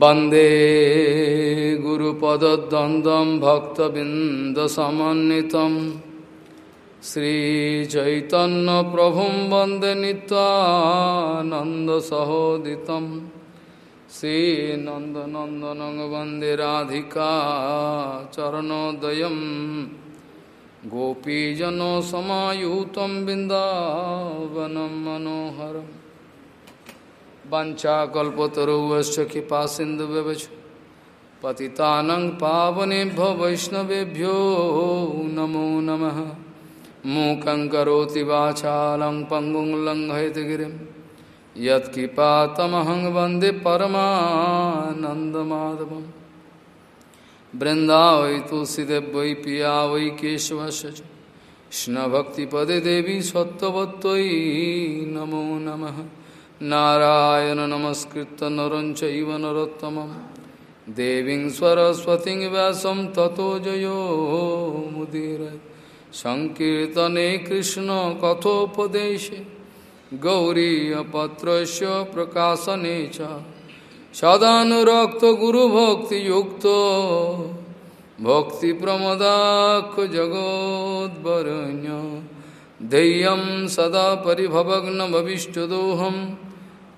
वंदे गुरुपदद्वन्द्वं भक्तबिन्दसमन्वितं श्रीचैतन्यप्रभुं वंदे नीत्वानन्दसहोदितं श्रीनन्दनन्दनं वंदे राधिका चरणोदयं गोपीजनसमायुतं बिन्दावनं मनोहरम् वंशाकल्पतरुवश्च कृपा सिंधु व्यवच पतितानं पावनेभ्यो वैष्णवेभ्यो नमो नमः। मूकं करोति वाचालं पङ्गुं लङ्घयतगिरिं यत्कृपातमहं वंदे परमानन्दमाधवं वृन्दावै तुलसीदेव वै पिया वै केशवस्य देवी सत्त्ववत्त्वयि नमो नमः। नारायण नमस्कृत नर चैव नरोत्तमं देवीं सरस्वतीं व्यासं ततो जयो मुदीर। सङ्कीर्तने कृष्णकथोपदेशे गौरीयपत्रस्य प्रकाशने च। सदानुरक्तगुरुभक्तियुक्तो। भक्तिप्रमदाख्यजगोद्वरण्य धैर्यं सदा परिभवग्नभविष्टदोहम्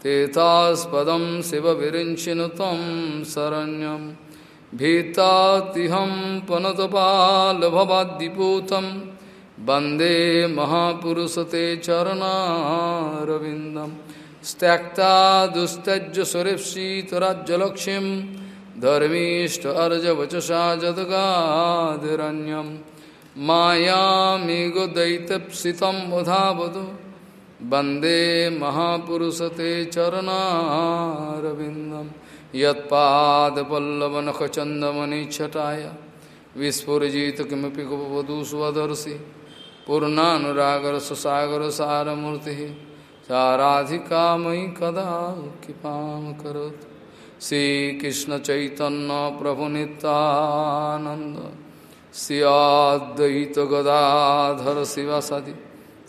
तेतास्पदं शिवविरिञ्चिनु तं शरण्यं भीतातिहं पुनतपालभवाद्दिपूतं वंदे महापुरुषते चरणारविन्दं त्यक्ता दुस्तज्य सुरेप्सितराज्यलक्ष्मीं धर्मीष्ट अर्जवचसा जदगादिरण्यं मायामेघदैतप्सितं वधावधू वंदे महापुरुषते चरणारविन्दं यत्पादपल्लवनखचन्दमनिच्छटाय। विस्फुरजित किमपि गोपवधू स्वदर्शि। पूर्णानुरागरससागरसारमूर्तिः साराधिका मयि कदा कृपा करोतु श्रीकृष्णचैतन्यप्रभुनितानन्द श्रियाद्वैतगदाधर शिवसदि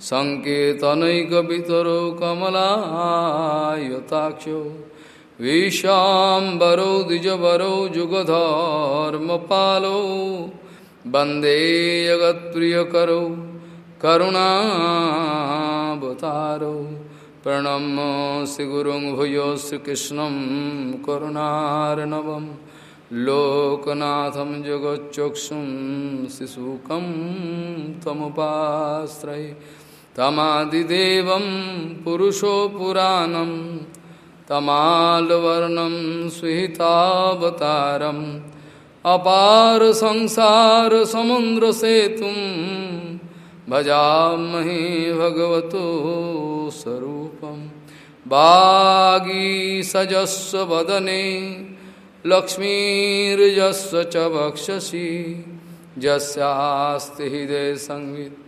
सङ्केतनैकपितरो कमलायताक्षो, विशाम्बरौ, द्विजवरौ, जुगधर्मपालौ, वंदे जगत्प्रियकरौ, करुणावतारौ प्रणम्य श्रीगुरुं भूयो श्रीकृष्णं करुणार्णवम् लोकनाथं जगच्चक्षुं शिशुकं तमुपाश्रये। तमादिदेवं पुरुषो पुराणं, तमालवर्णं सुहितावतारम् अपार संसारसमुद्रसेतुं भजामहे भगवतो स्वरूपं। वागीसजस्व वदने, लक्ष्मीर्जस्व च वक्षसि यस्यास्ति हृदय संवित्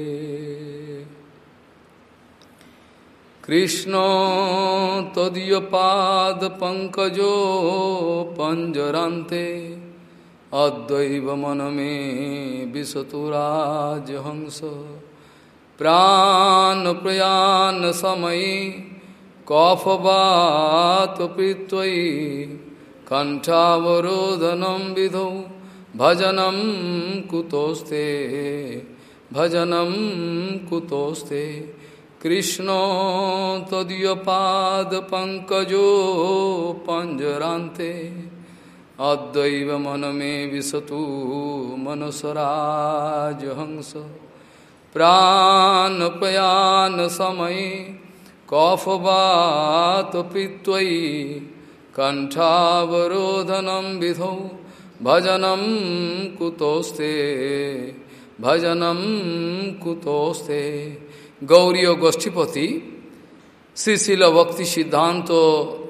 कृष्ण तदीयपादपङ्कजो पञ्जरान्ते अद्वैव मन मे विशतुराजहंस प्राणप्रयाणसमये कफवातपीत्वयि कण्ठावरोधनं विधौ भजनं कुतोस्ते। भजनं कुतोस्ते। कृष्ण तदीयपादपङ्कजो पञ्जरान्ते अद्वैव मन मे विशतु मनसराजहंस प्राणपयान समय कफवात पीत्वयि कंठावरोधनम विधौ भजनम कुतोस्ते। भजनम कुतोस्ते। गौरी गोष्ठीपति श्री शिल भक्ति सिद्धांत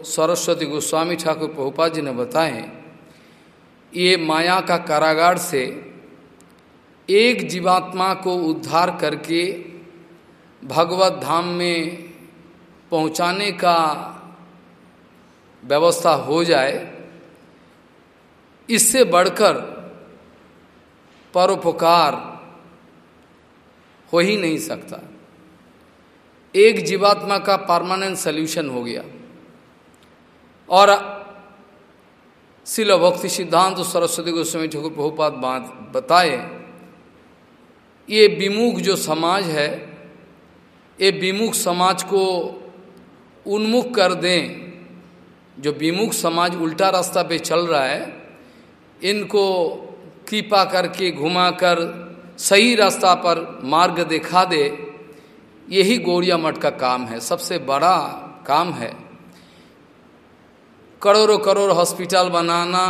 सरस्वती गोस्वामी ठाकुर पहुपा जी ने बताए, ये माया का कारागार से एक जीवात्मा को उद्धार करके भगवत धाम में पहुँचाने का व्यवस्था हो जाए, इससे बढ़कर परोपकार हो ही नहीं सकता। एक जीवात्मा का परमानेंट सल्यूशन हो गया। और शिल भक्ति सिद्धांत तो सरस्वती गोस्वामी ठाकुर बहुपात बात बताए, ये विमुख जो समाज है, ये विमुख समाज को उन्मुख कर दें, जो विमुख समाज उल्टा रास्ता पे चल रहा है, इनको कृपा करके घुमाकर सही रास्ता पर मार्ग दिखा दे यही गौरिया मठ का काम है, सबसे बड़ा काम है। करोड़ों करोड़ हॉस्पिटल बनाना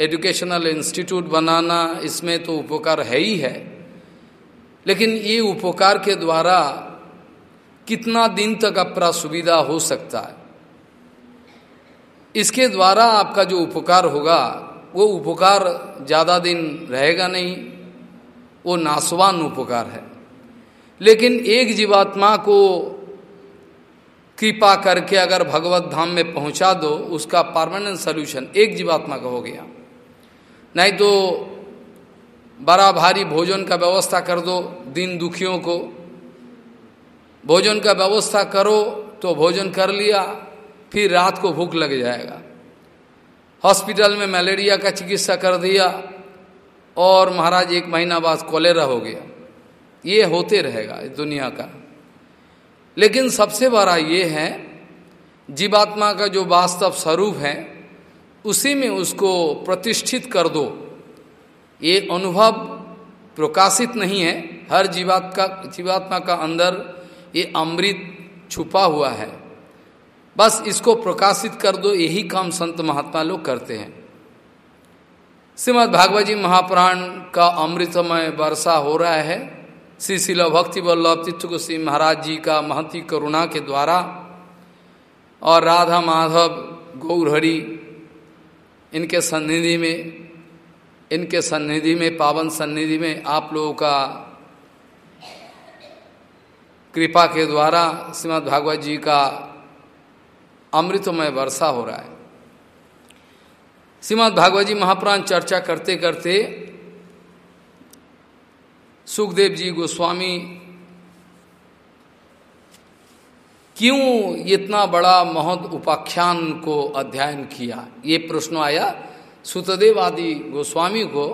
एजुकेशनल इंस्टीट्यूट बनाना, इसमें तो उपकार है ही है। लेकिन ये उपकार के द्वारा कितना दिन तक अपना सुविधा हो सकता है? इसके द्वारा आपका जो उपकार होगा, वो उपकार ज़्यादा दिन रहेगा नहीं, वो नासवान उपकार है। लेकिन एक जीवात्मा को कृपा करके अगर भगवत धाम में पहुँचा दो, उसका परमानेंट सोल्यूशन एक जीवात्मा का हो गया। नहीं तो बड़ा भारी भोजन का व्यवस्था कर दो, दिन दुखियों को। भोजन का व्यवस्था करो तो भोजन कर लिया, फिर रात को भूख लग जाएगा। हॉस्पिटल में मलेरिया का चिकित्सा कर दिया, और महाराज एक महीना बाद कोलेरा हो गया। ये होते रहेगा इस दुनिया का। लेकिन सबसे बड़ा ये है, जीवात्मा का जो वास्तव स्वरूप है, उसी में उसको प्रतिष्ठित कर दो। ये अनुभव प्रकाशित नहीं है, हर जीवात का जीवात्मा का अंदर ये अमृत छुपा हुआ है। बस इसको प्रकाशित कर दो, यही काम संत महात्मा लोग करते हैं। श्रीमद भागवत जी महापुराण का अमृतमय वर्षा हो रहा है। श्री शिला भक्ति वल्लभ तीर्थ श्री महाराज जी का महती करुणा के द्वारा और राधा माधव गौरहरि इनके सन्निधि में, इनके सन्निधि में, पावन सन्निधि में आप लोगों का कृपा के द्वारा श्रीमद भागवत जी का अमृतमय वर्षा हो रहा है। श्रीमद भागवत जी महापुराण चर्चा करते करते सुखदेव जी गोस्वामी, क्यों इतना बड़ा महद उपाख्यान को अध्ययन किया? ये प्रश्न आया सुतदेव आदि गोस्वामी को।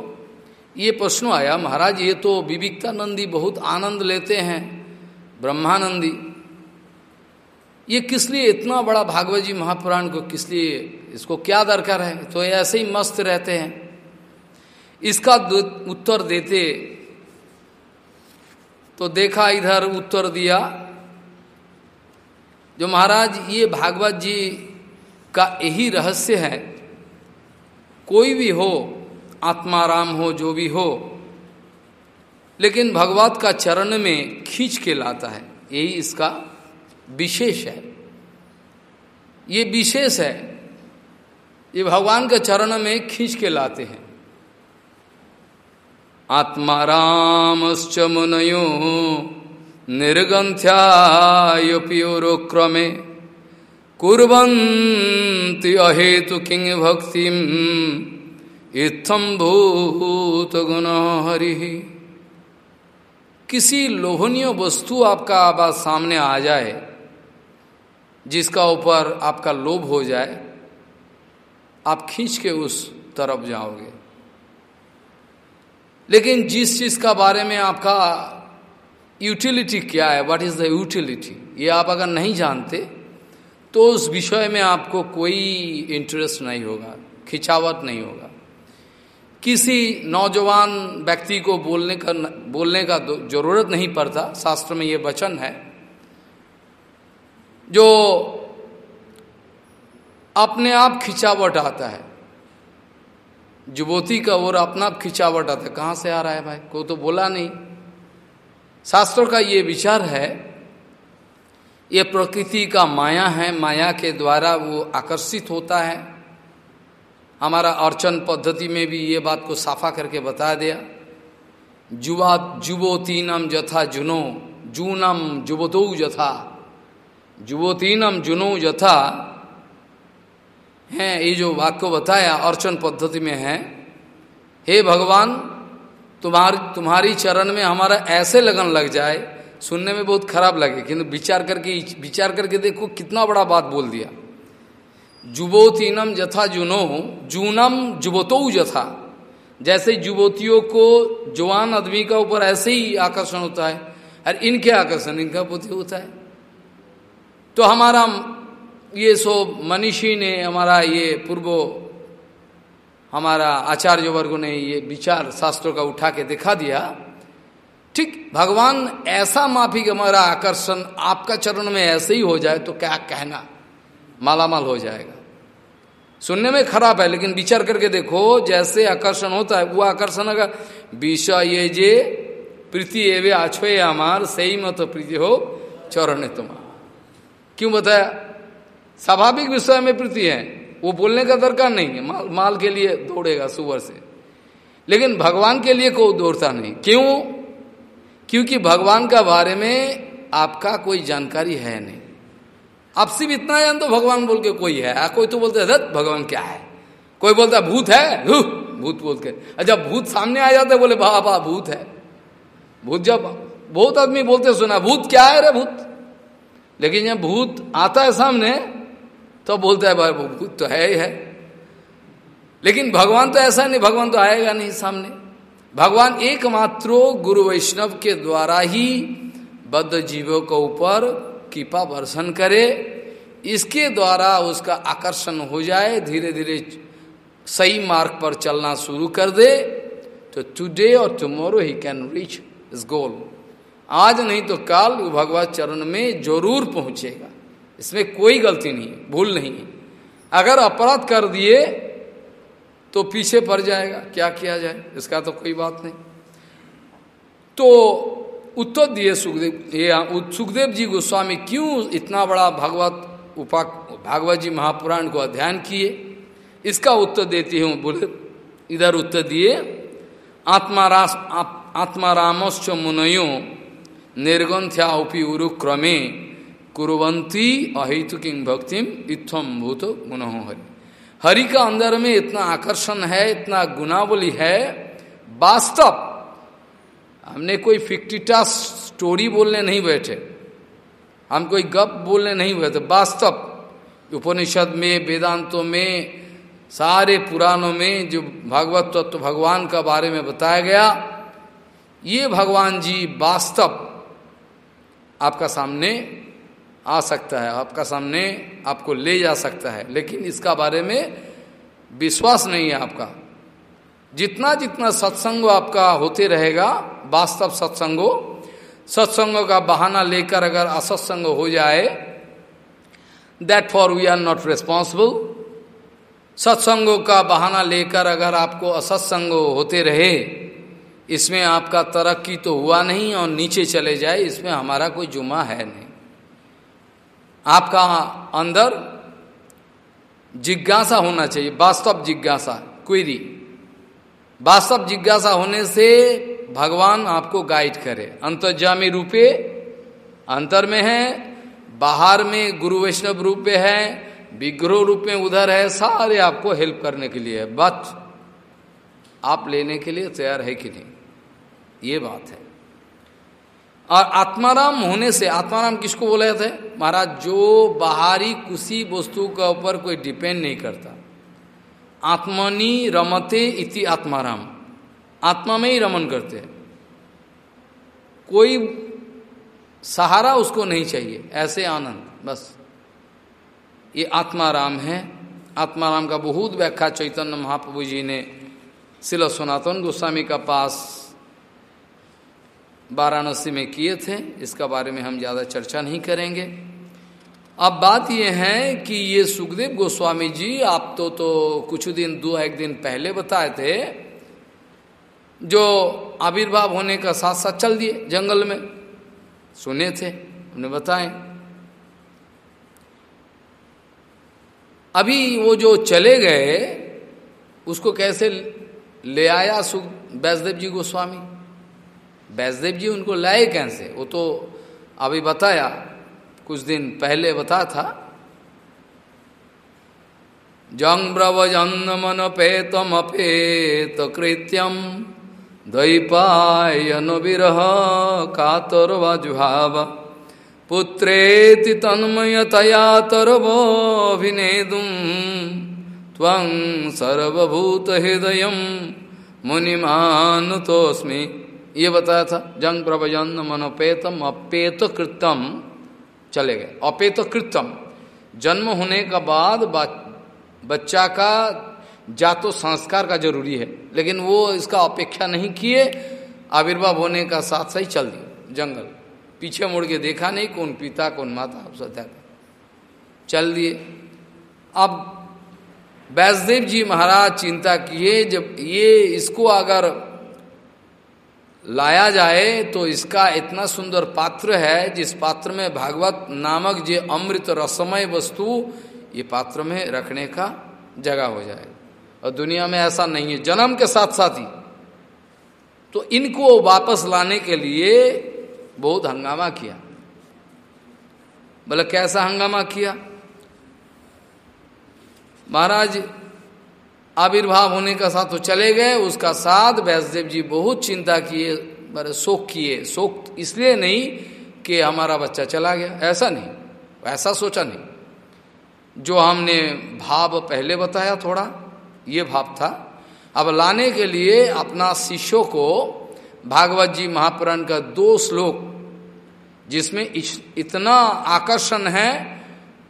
ये प्रश्न आया, महाराज, ये तो विविकतानंदी बहुत आनंद लेते हैं, ब्रह्मानंदी। ये किस लिए इतना बड़ा भागवत जी महापुराण को किस लिए, इसको क्या दरकार है? तो ऐसे ही मस्त रहते हैं। इसका उत्तर देते तो देखा, इधर उत्तर दिया, जो महाराज, ये भागवत जी का यही रहस्य है। कोई भी हो आत्माराम हो, जो भी हो, लेकिन भगवत का चरण में खींच के लाता है। यही इसका विशेष है। ये विशेष है। ये भगवान के चरण में खींच के लाते हैं। आत्मारामश्च मुनयो निर्गंथ्यायोपियोरोक्रमे कुर्वन्ति अहेतु किंग भक्ति इत्थम भूत गुण हरि किसी लोहनीय वस्तु आपका आवाज़ सामने आ जाए, जिसका ऊपर आपका लोभ हो जाए, आप खींच के उस तरफ़ जाओगे। लेकिन जिस चीज़ का बारे में आपका यूटिलिटी क्या है व्हाट इज़ द यूटिलिटी ये आप अगर नहीं जानते तो उस विषय में आपको कोई इंटरेस्ट नहीं होगा, खिंचावट नहीं होगा। किसी नौजवान व्यक्ति को बोलने का बोलने का ज़रूरत नहीं पड़ता, शास्त्र में ये वचन है, जो अपने आप खिंचावट आता है। जुबोती का और अपना खिंचावट आता कहाँ से आ रहा है भाई? को तो बोला नहीं। शास्त्रों का ये विचार है, ये प्रकृति का माया है। माया के द्वारा वो आकर्षित होता है। हमारा अर्चन पद्धति में भी ये बात को साफा करके बता दिया। जुवा जुबोतीनम जथा जुनो, जूनम जुबतो जथा। जुबोतीनम जुनो जथा है, ये जो वाक्य बताया अर्चन पद्धति में है, हे भगवान, तुम्हारी तुम्हारी चरण में हमारा ऐसे लगन लग जाए, सुनने में बहुत खराब लगे, किंतु विचार करके विचार करके देखो कितना बड़ा बात बोल दिया। जुबोतीनम जथा जुनो, जूनम जुबतो जथा। जैसे युवतियों को जवान आदमी का ऊपर ऐसे ही आकर्षण होता है, और इनके आकर्षण, इनका बुद्धि होता है। तो हमारा ये सो मनीषी ने हमारा ये पूर्व, हमारा आचार्य वर्ग ने ये विचार शास्त्रों का उठा के दिखा दिया। ठीक, भगवान ऐसा माफिक हमारा आकर्षण आपका चरण में ऐसे ही हो जाए तो क्या कहना? मालामाल हो जाएगा। सुनने में खराब है, लेकिन विचार करके देखो, जैसे आकर्षण होता है, वो आकर्षण अगर विषय ये जे, प्रीति एवे आछोए अमार सही मत प्रीति हो, चरण तुम्हारा। क्यों बताया? स्वाभाविक विषय में प्रीति है। वो बोलने का दरकार नहीं है। माल, माल के लिए दौड़ेगा सुबह से। लेकिन भगवान के लिए कोई दौड़ता नहीं। क्यों? क्योंकि भगवान का बारे में आपका कोई जानकारी है नहीं। आप सिर्फ़ इतना जान तो भगवान बोल के कोई है। कोई तो बोलते है भगवान क्या है? कोई बोलता भूत है? भूत बोल के। जब भूत सामने आ जाते बोले बाबा भूत है। भूत जब बहुत आदमी बोलते सुना भूत क्या है रे भूत? लेकिन जब भूत आता है सामने तो बोलता है भाई भूत तो है ही है। लेकिन भगवान तो ऐसा नहीं, भगवान तो आएगा नहीं सामने। भगवान एकमात्र गुरु वैष्णव के द्वारा ही बद्ध जीवों के ऊपर कृपा वर्षण करे। इसके द्वारा उसका आकर्षण हो जाए धीरे धीरे सही मार्ग पर चलना शुरू कर दे तो टुडे और टुमारो ही कैन रीच इस गोल आज नहीं तो काल भगवत चरण में ज़रूर पहुंचेगा। इसमें कोई गलती नहीं भूल नहीं है। अगर अपराध कर दिए तो पीछे पड़ जाएगा, क्या किया जाए, इसका तो कोई बात नहीं। तो उत्तर दिए सुखदेव, ये सुखदेव जी गोस्वामी क्यों इतना बड़ा भागवत उपा, भागवत जी महापुराण को अध्ययन किए? इसका उत्तर देती हूँ, बोले, इधर उत्तर दिए, आत्मा रास आत्मा रामश्च मुनयो निर्गंथ्या उपी उरु क्रमे कुरवंती अहितु भक्तिम इत्थम भूत हरि। हरि का अंदर में इतना आकर्षण है, इतना गुनावली है, वास्तव। हमने कोई फिक्टिटा स्टोरी बोलने नहीं बैठे। हम कोई गप बोलने नहीं बैठे वास्तव। उपनिषद में, वेदांतों में, सारे पुराणों में जो भागवत तत्व भगवान का बारे में बताया गया, ये भगवान जी वास्तव। आपका सामने आ सकता है, आपका सामने आपको ले जा सकता है, लेकिन इसका बारे में विश्वास नहीं है आपका। जितना जितना सत्संग आपका होते रहेगा, वास्तव सत्संगो, सत्संगों का बहाना लेकर अगर असत्संग हो जाए that for we are not responsible सत्संगों का बहाना लेकर अगर आपको असत्संग होते रहे, इसमें आपका तरक्की तो हुआ नहीं और नीचे चले जाए, इसमें हमारा कोई जुमा है नहीं। आपका अंदर जिज्ञासा होना चाहिए, वास्तव जिज्ञासा क्वेरी वास्तव जिज्ञासा होने से भगवान आपको गाइड करे। अंतर्जामी रूपे अंतर में है, बाहर में गुरु वैष्णव रूप में है, विग्रह रूप में उधर है, सारे आपको हेल्प करने के लिए। है बट आप लेने के लिए तैयार है कि नहीं? ये बात है। और आत्माराम होने से, आत्माराम किसको बोले थे महाराज, जो बाहरी कुशी वस्तु के ऊपर कोई डिपेंड नहीं करता। आत्मनि रमते इति आत्माराम। आत्मा में ही रमन करते हैं। कोई सहारा उसको नहीं चाहिए, ऐसे आनंद, बस। ये आत्माराम है। आत्माराम का बहुत व्याख्या चैतन्य महाप्रभु जी ने, शिल सनातन गोस्वामी का पास वाराणसी में किए थे, इसका बारे में हम ज़्यादा चर्चा नहीं करेंगे। अब बात यह है कि ये सुखदेव गोस्वामी जी, आप तो तो कुछ दिन, दो एक दिन पहले बताए थे, जो आविर्भाव होने का साथ साथ चल दिए जंगल में। सुने थे उन्हें बताए। अभी वो जो चले गए, उसको कैसे ले आया सुख वैष्णदेव जी गोस्वामी? वैष्णदेव जी उनको लाए कैसे? वो तो अभी बताया, कुछ दिन पहले बता था। जंग ब्रवजन्न मन पेतम अपेत कृत्यम दैपायन विरह कातर वाजुभाव पुत्रेति तन्मयतया सर्वभूत हृदय मुनिमानुतोस्मि ये बताया था जंग प्रभजन मनोपेतम अपेत कृतम चले गए। अपेत कृतम जन्म होने का बाद बच्चा का जा तो संस्कार का ज़रूरी है, लेकिन वो इसका अपेक्षा नहीं किए, आविर्भाव होने का साथ सही चल दिए, जंगल। पीछे मुड़ के देखा नहीं कौन पिता, कौन माता, आप सत्या चल दिए। अब वैष्णदेव जी महाराज चिंता किए, जब ये इसको अगर लाया जाए तो इसका इतना सुंदर पात्र है, जिस पात्र में भागवत नामक जो अमृत रसमय वस्तु, ये पात्र में रखने का जगह हो जाए। और दुनिया में ऐसा नहीं है, जन्म के साथ साथ ही। तो इनको वापस लाने के लिए बहुत हंगामा किया। बोले, कैसा हंगामा किया? महाराज आविर्भाव होने का साथ तो चले गए, उसका साथ वैष्णदेव जी बहुत चिंता किए, बड़े शोक किए। शोक इसलिए नहीं कि हमारा बच्चा चला गया, ऐसा नहीं, ऐसा सोचा नहीं। जो हमने भाव पहले बताया थोड़ा, ये भाव था। अब लाने के लिए अपना शिष्यों को भागवत जी महापुराण का दो श्लोक, जिसमें इतना आकर्षण है,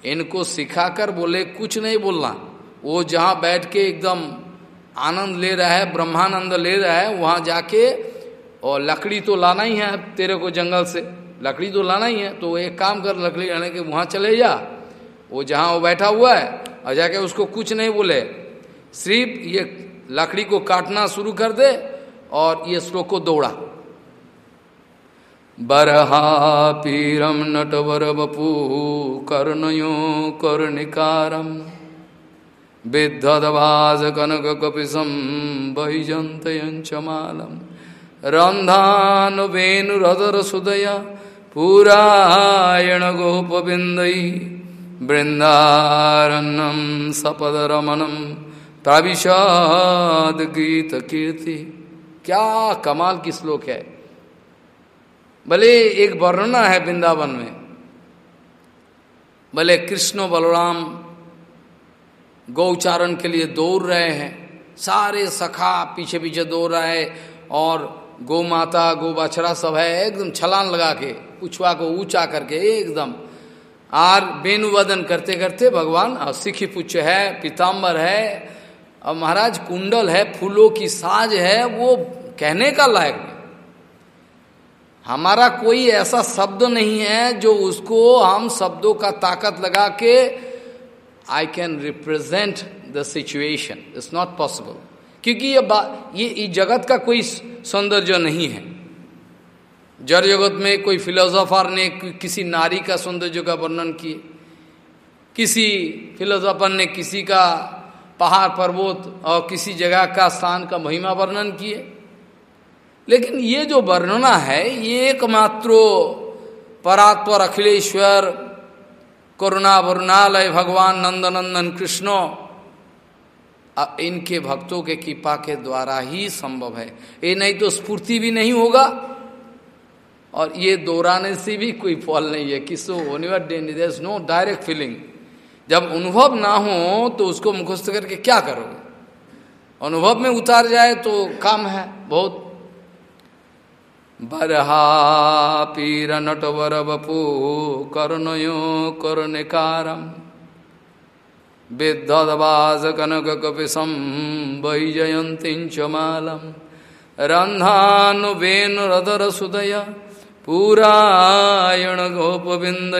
इनको सिखाकर बोले, कुछ नहीं बोलना। वो जहाँ बैठ के एकदम आनंद ले रहा है, ब्रह्मानंद ले रहा है, वहाँ जाके, और लकड़ी तो लाना ही है तेरे को जंगल से। लकड़ी तो लाना ही है तो एक काम कर, लकड़ी लाने के वहाँ चले जा। वो जहाँ वो बैठा हुआ है, और जाके उसको कुछ नहीं बोले। सिर्फ़ ये लकड़ी को काटना शुरू कर दे, और ये श्लोक को दौड़ा बरहा पीरम नटवर बपू कर्णयो कर्णिकारम। पूरायण गोपबिंदई वृंदारण्यम सपद रमनम प्रविशाद गीत कीर्ति। क्या कमाल की श्लोक है। भले एक वर्णना है वृंदावन में, भले कृष्ण बलराम गौचारण के लिए दौड़ रहे हैं। सारे सखा पीछे पीछे दौड़ रहे हैं और गौ माता गौ बछड़ा सब है एकदम छलान लगा के पुछवा को ऊँचा करके एकदम। आर वेणुवदन करते करते भगवान और सिखी पुच्छ है, पीताम्बर है और महाराज कुंडल है, फूलों की साज है, वो कहने का लायक हमारा कोई ऐसा शब्द नहीं है जो उसको हम शब्दों का ताकत लगा के I can represent the situation it's not possible क्योंकि ये बात ये इस जगत का कोई सौंदर्य नहीं है। जड़ जगत में कोई फिलोसोफर ने किसी नारी का सौंदर्य का वर्णन किए। किसी फिलोसोफर ने किसी का पहाड़ पर्वत और किसी जगह का स्थान का महिमा वर्णन किए। लेकिन ये जो वर्णना है, ये एकमात्र परात्पर अखिलेश्वर करुणा वरुणालय, भगवान नंदनंदन, कृष्णो। इनके भक्तों के कृपा के द्वारा ही संभव है। ये नहीं तो स्फूर्ति भी नहीं होगा। और ये दोहराने से भी कोई फल नहीं है। किसो नो डायरेक्ट फीलिंग जब अनुभव ना हो तो उसको मुखस्त करके क्या करोगे? अनुभव में उतार जाए तो काम है, बहुत। बरहा पीर नटवर बपू कर्णयो वैजयंती च मालम। रंधानुवेनुरदर सुदय पूरायण गोपबिंद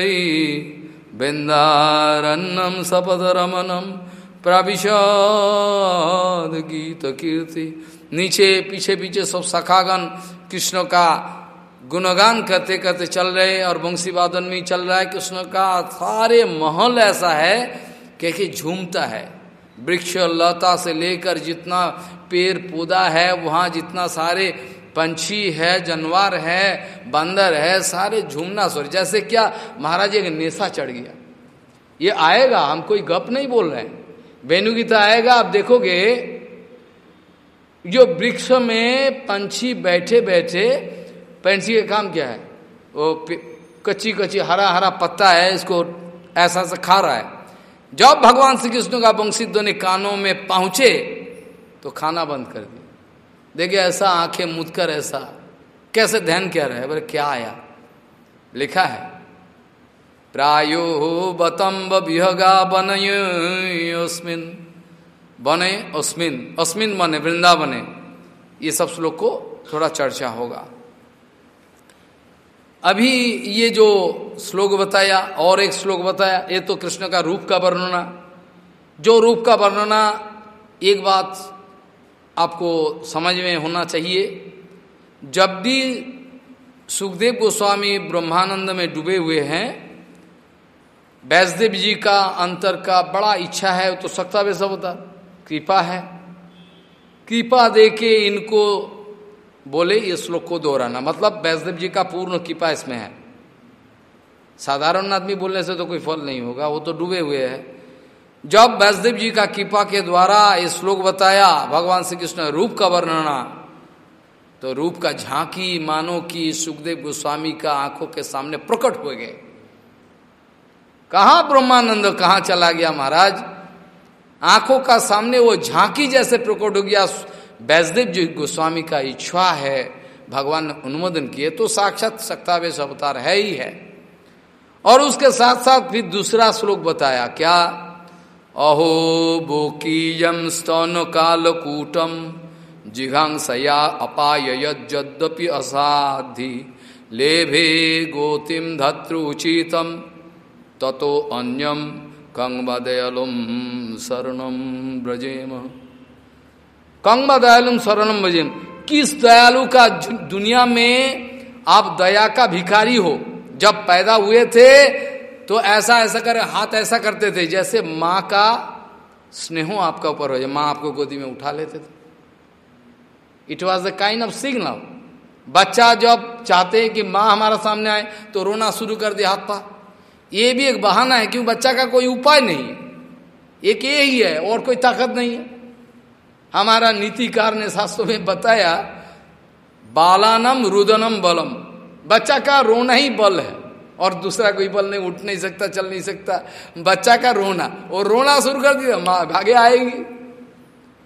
बिंदारण्यम सपद रमनम प्रविशद गीत कीर्ति नीचे पीछे पीछे सब सखागन कृष्ण का गुणगान करते करते चल रहे हैं और वंशी वादन में चल रहा है कृष्ण का सारे महल ऐसा है कि झूमता है। वृक्ष लता से लेकर जितना पेड़ पौधा है, वहाँ जितना सारे पंछी है, जानवर है, बंदर है, सारे झूमना सोर जैसे क्या महाराज एक नेशा चढ़ गया। ये आएगा, हम कोई गप नहीं बोल रहे हैं। वेणु गीता आएगा, आप देखोगे जो वृक्ष में पंछी बैठे बैठे, पंछी का काम क्या है? वो कच्ची कच्ची हरा हरा पत्ता है, इसको ऐसा से खा रहा है। जब भगवान श्री कृष्ण का वंशी ने कानों में पहुँचे तो खाना बंद कर दिया। देखिए ऐसा आँखें मुद कर ऐसा, कैसे ध्यान क्या रहे? हैं बोले, क्या आया? लिखा है, प्रायो बतम्ब विहगा बनयोस्मिन बने अस्मिन अस्मिन बने वृंदावने। ये सब श्लोक को थोड़ा चर्चा होगा। अभी ये जो श्लोक बताया, और एक श्लोक बताया, ये तो कृष्ण का रूप का वर्णना। जो रूप का वर्णना, एक बात आपको समझ में होना चाहिए। जब भी सुखदेव गोस्वामी ब्रह्मानंद में डूबे हुए हैं वैष्णदेव जी का अंतर का बड़ा इच्छा है तो सकता वैसा होता। कृपा है। कृपा दे के इनको बोले ये श्लोक को दोहराना। मतलब वैष्णदेव जी का पूर्ण कृपा इसमें है। साधारण आदमी बोलने से तो कोई फल नहीं होगा, वो तो डूबे हुए हैं। जब वैष्णदेव जी का कृपा के द्वारा ये श्लोक बताया भगवान श्री कृष्ण रूप का वर्णना तो रूप का झांकी, मानो की सुखदेव गोस्वामी का आँखों के सामने प्रकट हो गए। कहा ब्रह्मानंद, कहा चला गया महाराज? आँखों का सामने वो झांकी जैसे प्रकट हो गया। वैष्णदेव जी गोस्वामी का इच्छा है, भगवान ने अनुमोदन किए तो साक्षात सक्तावेश अवतार है ही है। और उसके साथ साथ फिर दूसरा श्लोक बताया, क्या? अहो बोकीयम स्तन कालकूटम जिघांसया अपाय यद्यपि असाधि, लेभे गोतिम धत्रुचितम, ततो अन्यम कंगदयलुम शरणम ब्रजेम कंग दयालुम शरणम ब्रजेम किस दयालु का दुनिया में आप दया का भिखारी हो? जब पैदा हुए थे तो ऐसा ऐसा कर, हाथ ऐसा करते थे, जैसे माँ का स्नेहो आपका ऊपर हो जाए माँ आपको गोदी में उठा लेते थे। It was the kind of signal बच्चा जब चाहते कि माँ हमारा सामने आए तो रोना शुरू कर दे हाथ पा ये भी एक बहाना है, क्यों बच्चा का कोई उपाय नहीं है। एक ये ही है, और कोई ताकत नहीं है। हमारा नीतिकार ने शास्त्रों में बताया, बालानम रुदनम बलम। बच्चा का रोना ही बल है, और दूसरा कोई बल नहीं, उठ नहीं सकता, चल नहीं सकता। बच्चा का रोना, और रोना शुरू कर दिया, माँ भागे आएगी,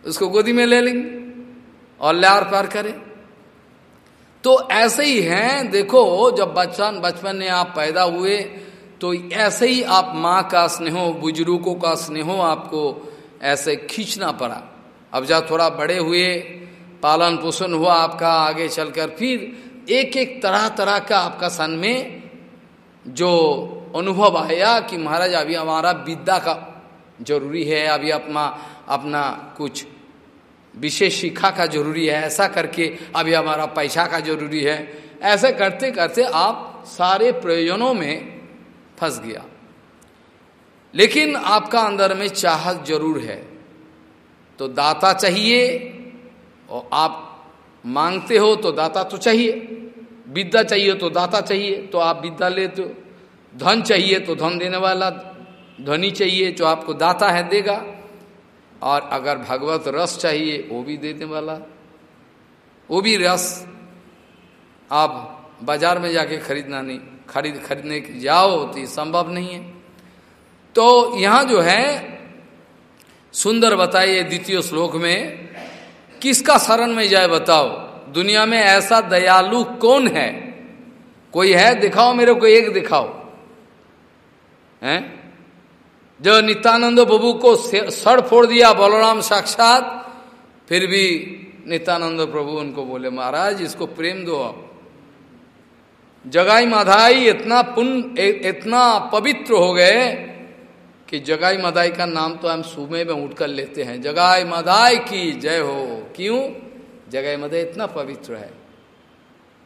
उसको गोदी में ले लेंगे, और लार पार करे। तो ऐसे ही हैं, देखो, जब बचपन बचपन में आप पैदा हुए तो ऐसे ही आप माँ का स्नेहो, बुज़ुर्गों का स्नेहो आपको ऐसे खींचना पड़ा। अब जब थोड़ा बड़े हुए, पालन पोषण हुआ आपका, आगे चलकर फिर एक एक तरह तरह का आपका सन में जो अनुभव आया कि महाराज, अभी हमारा विद्या का ज़रूरी है, अभी अपना अपना कुछ विशेष शिक्षा का ज़रूरी है, ऐसा करके अभी हमारा पैसा का ज़रूरी है। ऐसे करते करते आप सारे प्रयोजनों में फंस गया। लेकिन आपका अंदर में चाहत ज़रूर है। तो दाता चाहिए और आप मांगते हो तो दाता तो चाहिए। विद्या चाहिए तो दाता चाहिए तो आप विद्या लेते हो। धन चाहिए तो धन देने वाला, धनी चाहिए जो आपको दाता है, देगा। और अगर भगवत रस चाहिए, वो भी देने वाला। वो भी रस आप बाज़ार में जाके खरीदना नहीं। खरीद खरीदने की जाओ तो संभव नहीं है। तो यहाँ जो है, सुंदर बताइए द्वितीय श्लोक में, किसका शरण में जाए बताओ? दुनिया में ऐसा दयालु कौन है? कोई है? दिखाओ मेरे को एक दिखाओ। हैं? जो नित्यानंद प्रभु को सड़ फोड़ दिया बलराम साक्षात, फिर भी नित्यानंद प्रभु उनको बोले, महाराज, इसको प्रेम दो आप। जगाई माधाई इतना पुण्य इतना पवित्र हो गए कि जगाई माधाई का नाम तो हम सुबह में उठकर लेते हैं। जगाई माधाई की जय हो। क्यों? जगाई माधाई इतना पवित्र है।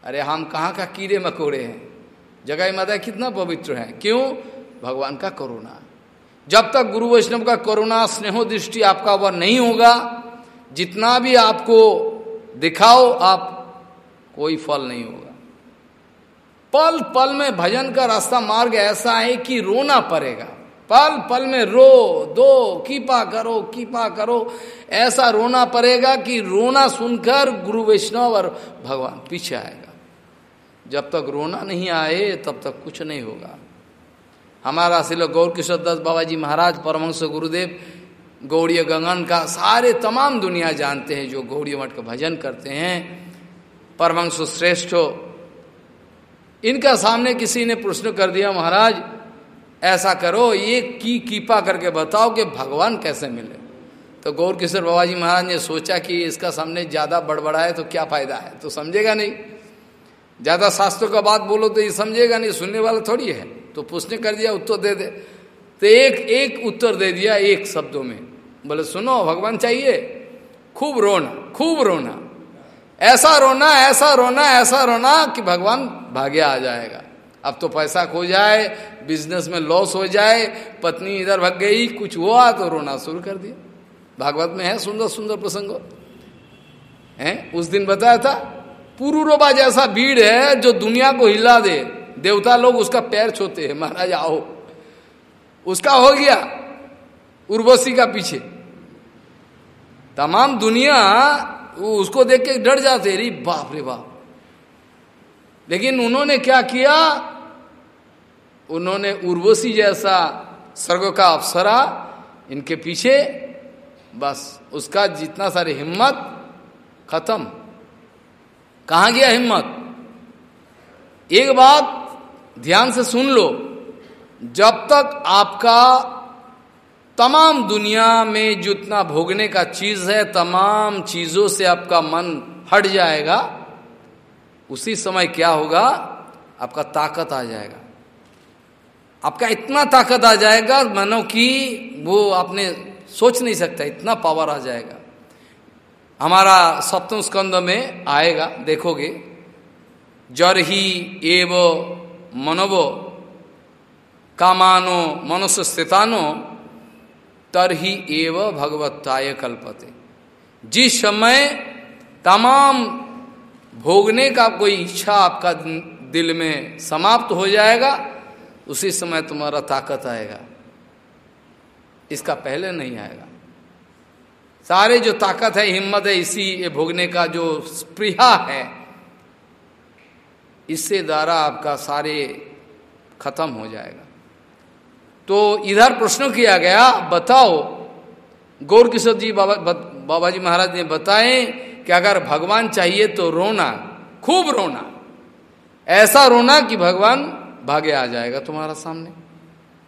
अरे हम कहाँ का कीड़े मकोड़े हैं? जगाई माधाई कितना पवित्र है। क्यों? भगवान का करुणा। जब तक गुरु वैष्णव का करुणा, स्नेहो दृष्टि आपका वह नहीं होगा, जितना भी आपको दिखाओ आप, कोई फल नहीं होगा। पल पल में भजन का रास्ता मार्ग ऐसा है कि रोना पड़ेगा। पल पल में रो, दो, कीपा करो कीपा करो। ऐसा रोना पड़ेगा कि रोना सुनकर गुरु वैष्णव और भगवान पीछे आएगा। जब तक रोना नहीं आए, तब तक कुछ नहीं होगा। हमारा शिल गौर किशोर दत्त बाबा जी महाराज परमंश गुरुदेव, गौड़ीय गंगन का सारे तमाम दुनिया जानते हैं, जो गौड़ी मठ का भजन करते हैं। परमंश श्रेष्ठ इनका सामने किसी ने प्रश्न कर दिया, महाराज, ऐसा करो, ये की कीपा करके बताओ कि भगवान कैसे मिले? तो गौर किशोर बाबा जी महाराज ने सोचा कि इसका सामने ज़्यादा बड़बड़ा है तो क्या फ़ायदा है? तो समझेगा नहीं। ज़्यादा शास्त्रों का बात बोलो तो ये समझेगा नहीं, सुनने वाला थोड़ी है। तो प्रश्न कर दिया, उत्तर दे दे। तो एक एक उत्तर दे दिया एक शब्दों में। बोले, सुनो, भगवान चाहिए, खूब रोना खूब रोना। ऐसा रोना ऐसा रोना ऐसा रोना कि भगवान भाग्य आ जाएगा। अब तो पैसा खो जाए बिज़नेस में लॉस हो जाए, पत्नी इधर भग गई, कुछ हुआ तो रोना शुरू कर दिया। भागवत में है सुंदर सुंदर प्रसंग। है? उस दिन बताया था पुरुरोबा जैसा भीड़ है जो दुनिया को हिला दे। देवता लोग उसका पैर छोते हैं, महाराज आओ। उसका हो गया उर्वशी का पीछे। तमाम दुनिया वो उसको देख के डर जाते रे बाप रे बाप। लेकिन उन्होंने क्या किया? उन्होंने उर्वशी जैसा स्वर्ग का अप्सरा इनके पीछे, बस उसका जितना सारी हिम्मत खत्म। कहा गया हिम्मत? एक बात ध्यान से सुन लो, जब तक आपका तमाम दुनिया में जितना भोगने का चीज़ है, तमाम चीज़ों से आपका मन हट जाएगा। उसी समय क्या होगा? आपका ताकत आ जाएगा। आपका इतना ताकत आ जाएगा मानो कि वो आपने सोच नहीं सकता, इतना पावर आ जाएगा। हमारा सप्तम स्कंद में आएगा, देखोगे। जर ही एव मनोवो, कामानो मनुष्य स्थितानो तरही एव भगवत्ताय कल्पते। जिस समय तमाम भोगने का कोई इच्छा आपका दिल में समाप्त हो जाएगा, उसी समय तुम्हारा ताकत आएगा। इसका पहले नहीं आएगा। सारे जो ताकत है, हिम्मत है, इसी ये भोगने का जो स्प्रिया है, इससे द्वारा आपका सारे खत्म हो जाएगा। तो इधर प्रश्न किया गया, बताओ। गौर किशोर जी बाबा बाबा जी महाराज ने बताए कि अगर भगवान चाहिए तो रोना, खूब रोना। ऐसा रोना कि भगवान भागे आ जाएगा तुम्हारा सामने।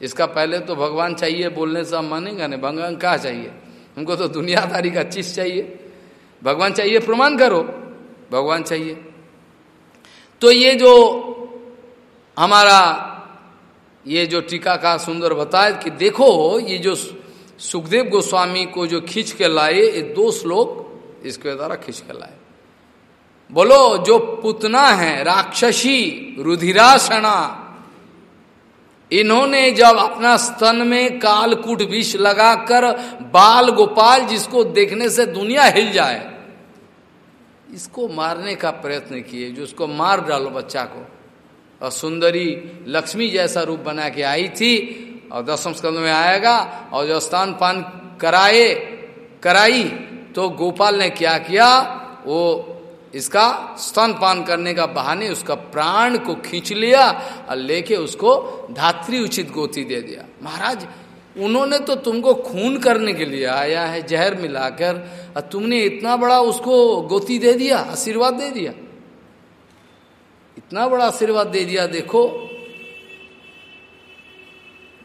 इसका पहले तो भगवान चाहिए बोलने से हम मानेगा, नहीं, भगवान कहा चाहिए? हमको तो दुनियादारी का चीज़ चाहिए। भगवान चाहिए, प्रमाण करो। भगवान चाहिए। तो ये जो हमारा ये जो टीका का सुंदर बताए कि देखो, ये जो सुखदेव गोस्वामी को जो खींच के लाए, ये दो श्लोक इसके द्वारा खींच के लाए। बोलो, जो पुतना है, राक्षसी, रुधिरासना, इन्होंने जब अपना स्तन में कालकूट विष लगाकर बाल गोपाल जिसको देखने से दुनिया हिल जाए, इसको मारने का प्रयत्न किए, जो उसको मार डालो बच्चा को। और सुंदरी लक्ष्मी जैसा रूप बना के आई थी और दसम स्कंद में आएगा और जो स्थान पान कराए, कराई तो गोपाल ने क्या किया? वो इसका स्तन पान करने का बहाने उसका प्राण को खींच लिया और लेके उसको धात्री उचित गोती दे दिया। महाराज, उन्होंने तो तुमको खून करने के लिए आया है, जहर मिलाकर, और तुमने इतना बड़ा उसको गोती दे दिया, आशीर्वाद दे दिया। इतना बड़ा आशीर्वाद दे दिया, देखो।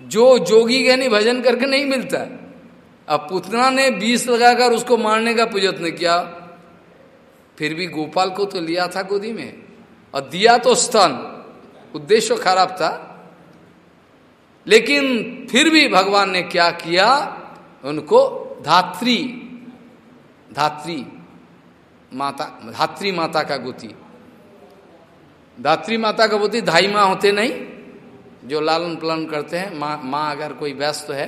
जो जोगी ज्ञानी भजन करके नहीं मिलता अब पुतना ने बीस लगाकर उसको मारने का प्रयत्न किया। फिर भी गोपाल को तो लिया था गोदी में। और दिया तो स्तन उद्देश्य खराब था। लेकिन फिर भी भगवान ने क्या किया? उनको धात्री धात्री माता धात्री माता का गोती। धात्री माता का गोती धाई माँ होते नहीं, जो लालन पालन करते हैं, माँ माँ अगर कोई व्यस्त तो है,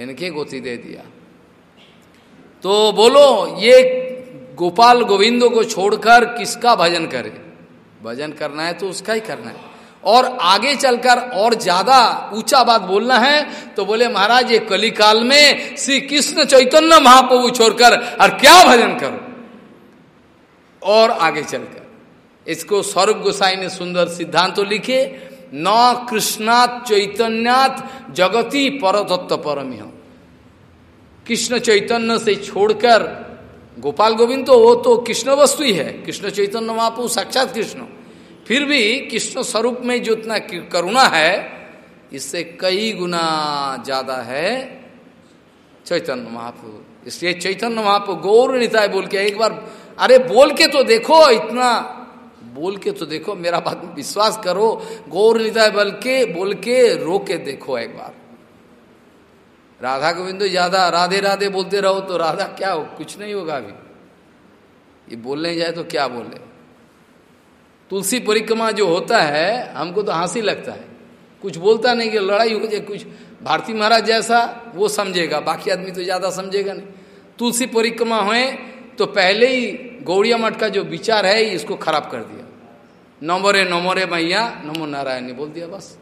इनके गोती दे दिया। तो बोलो, ये गोपाल गोविंदो को छोड़कर किसका भजन करे? भजन करना है तो उसका ही करना है। और आगे चलकर और ज़्यादा ऊँचा बात बोलना है तो बोले, महाराज, ये कलिकाल में श्री कृष्ण चैतन्य महाप्रभु छोड़कर और क्या भजन करो? और आगे चलकर। इसको सौरभ गोसाई ने सुंदर सिद्धांत तो लिखे, न कृष्णात चैतन्यात जगती परतत्व परम कृष्ण चैतन्य से छोड़कर गोपाल गोविंद तो वो तो कृष्ण वस्तु ही है। कृष्ण चैतन्य महाप्रभु साक्षात कृष्ण। फिर भी कृष्ण स्वरूप में जो इतना करुणा है, इससे कई गुना ज़्यादा है चैतन्य महाप्रभु इसलिए चैतन्य महाप्रभु गौर निताय बोल के एक बार, अरे बोल के तो देखो इतना बोल के तो देखो, मेरा बात विश्वास करो, गौर निताय बल के बोल के रो के देखो एक बार। राधा गोविंद ज़्यादा राधे राधे बोलते रहो तो राधा, क्या हो, कुछ नहीं होगा अभी। ये बोलने जाए तो क्या बोले? तुलसी परिक्रमा जो होता है, हमको तो हँसी लगता है। कुछ बोलता नहीं कि लड़ाई हो जाए, कुछ भारती महाराज जैसा, वो समझेगा, बाकी आदमी तो ज़्यादा समझेगा नहीं। तुलसी परिक्रमा हुए तो पहले ही गौड़िया मठ का जो विचार है, इसको खराब कर दिया। नमोरे नमोरे मैया नमो नारायण ने बोल दिया बस।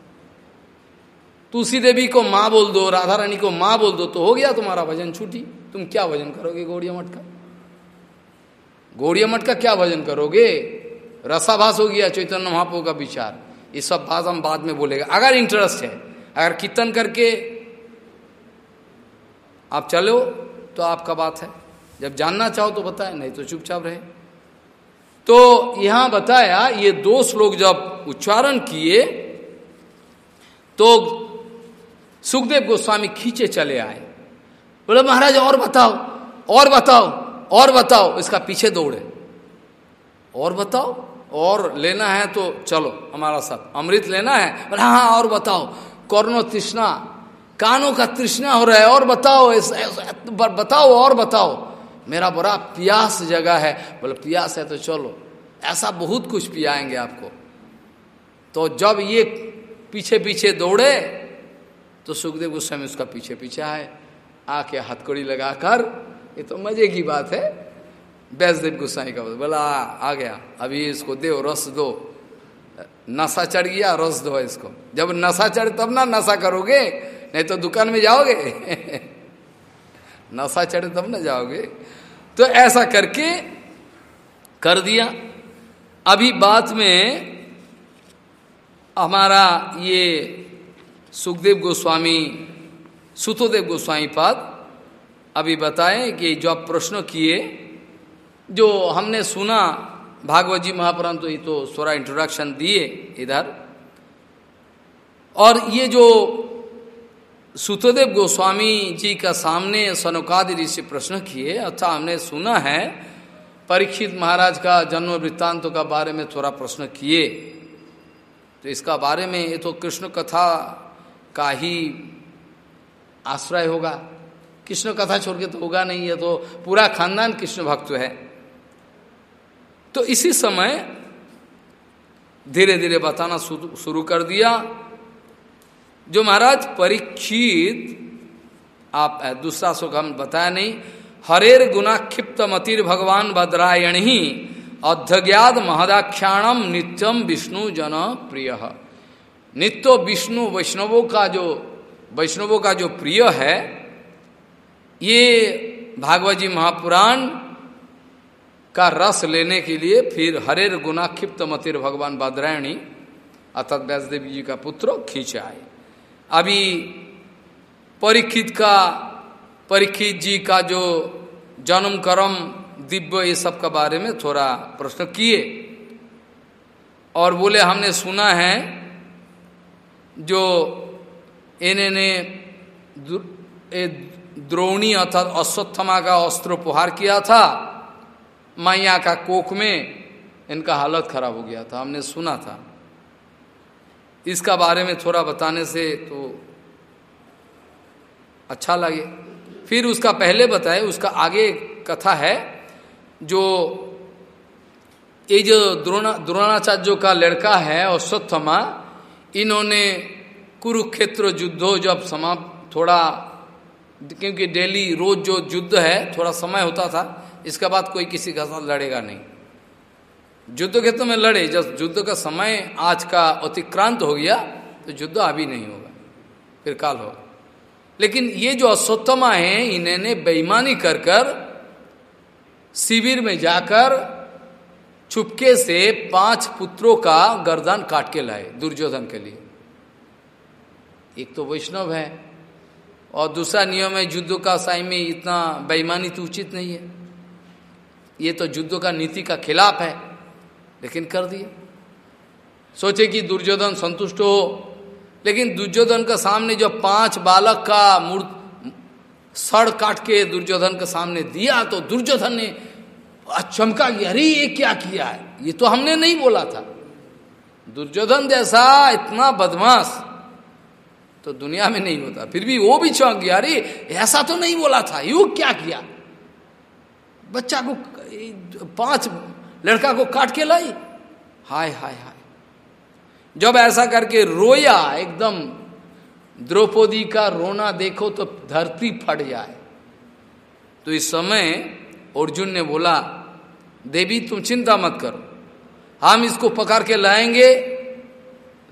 तुलसी देवी को माँ बोल दो, राधा रानी को माँ बोल दो तो हो गया तुम्हारा भजन छूटी तुम क्या भजन करोगे गौड़िया मठ का? गौड़िया मठ का क्या भजन करोगे? रसाभास हो गया, चैतन्य महापो का विचार। ये सब बात हम बाद में बोलेगा। अगर इंटरेस्ट है, अगर कीर्तन करके आप चलो तो आपका बात है। जब जानना चाहो तो बताए, नहीं तो चुपचाप रहे। तो यहाँ बताया ये दो श्लोक जब उच्चारण किए तो सुखदेव गोस्वामी खींचे चले आए। बोले महाराज और बताओ और बताओ और बताओ इसका पीछे दौड़े। और बताओ और लेना है तो चलो हमारा साथ अमृत लेना है। बोले हाँ, हाँ और बताओ कौरनो तृष्णा कानों का तृष्णा हो रहा है और बताओ इस, इस, बताओ और बताओ। मेरा बड़ा प्यास जगह है। बोले, प्यास है तो चलो। ऐसा बहुत कुछ पियाएँगे आपको। तो जब ये पीछे पीछे दौड़े तो सुखदेव गोस्वामी उसका पीछे पीछे आए। आके हथकड़ी लगाकर, ये तो मज़े की बात है। बैसदेव गोस्वामी का बोला आ गया। अभी इसको दो, रस दो। नशा चढ़ गया, रस दो इसको। जब नशा चढ़े, तब ना नशा करोगे, नहीं तो दुकान में जाओगे। नशा चढ़े, तब ना जाओगे। तो ऐसा करके कर दिया। अभी बात में हमारा ये सुखदेव गोस्वामी, सुतोदेव गोस्वामी पद अभी बताएँ कि जो आप प्रश्न किए, जो हमने सुना, भागवत जी महापुराण तो ये तो इंट्रोडक्शन दिए इधर। और ये जो सुतोदेव गोस्वामी जी का सामने सनोकादि ऋषि प्रश्न किए अच्छा हमने सुना है, परीक्षित महाराज का जन्म वृत्तांतों का बारे में थोड़ा प्रश्न किए। तो इसका बारे में ये तो कृष्ण कथा का ही आश्रय होगा। कृष्ण कथा छोड़ के तो होगा नहीं है तो पूरा खानदान कृष्ण भक्त है। तो इसी समय धीरे धीरे बताना शुरू कर दिया। जो महाराज, परीक्षित, आप दूसरा सुख हम बताया नहीं। हरेर गुणाक्षिप्त मतिर भगवान भद्रायण ही अध्यज्ञात महदाख्याणम नित्यम विष्णु जन प्रिय। नित्य विष्णु वैष्णवों का जो, वैष्णवों का जो प्रिय है, ये भागवत जी महापुराण का रस लेने के लिए फिर हरेर गुणाक्षिप्त मतिर भगवान बादरायणी, अर्थात व्यासदेव जी का पुत्र, खींच आए। अभी परीक्षित का, परीक्षित जी का जो जन्म कर्म, दिव्य ये सब का बारे में थोड़ा प्रश्न किए। और बोले, हमने सुना है, जो इन्होंने द्रोणी अर्थात अश्वत्थमा का अस्त्र किया था, मैया का कोख में इनका हालत खराब हो गया था, हमने सुना था। इसका बारे में थोड़ा बताने से तो अच्छा लगे। फिर उसका पहले बताए, उसका आगे कथा है, जो ये जो द्रोणा, द्रोणाचार्य का लड़का है, अश्वत्थमा, इन्होंने कुरुक्षेत्र युद्धो जब समाप्त, थोड़ा, क्योंकि डेली रोज जो युद्ध है, थोड़ा समय होता था, इसके बाद कोई किसी का साथ लड़ेगा नहीं। युद्ध क्षेत्र में लड़े, जब युद्ध का समय आज का अतिक्रांत हो गया तो युद्ध अभी नहीं होगा, फिर काल होगा। लेकिन ये जो अश्वत्थमा है इन्होंने बेईमानी कर कर, शिविर में जाकर चुपके से पाँच पुत्रों का गर्दन काट के लाए, दुर्योधन के लिए। एक तो वैष्णव है, और दूसरा नियम है, युद्ध का साई में इतना बेईमानी तो उचित नहीं है। ये तो युद्ध का नीति का खिलाफ है। लेकिन कर दिए। सोचे कि दुर्योधन संतुष्ट हो, लेकिन दुर्योधन के सामने जो पाँच बालक का मूर्त, सड़ काट के दुर्योधन के सामने दिया तो दुर्योधन ने चमका गया अरे, ये क्या किया है? ये तो हमने नहीं बोला था। दुर्योधन जैसा इतना बदमाश तो दुनिया में नहीं होता। फिर भी वो भी चौंक गया, अरे, ऐसा तो नहीं बोला था। यू क्या किया? बच्चा को पाँच लड़का को काट के लाई। हाय हाय हाय। जब ऐसा करके रोया एकदम द्रौपदी का रोना देखो तो धरती फट जाए। तो इस समय अर्जुन ने बोला देवी तुम चिंता मत करो। हम इसको पकड़ के लाएँगे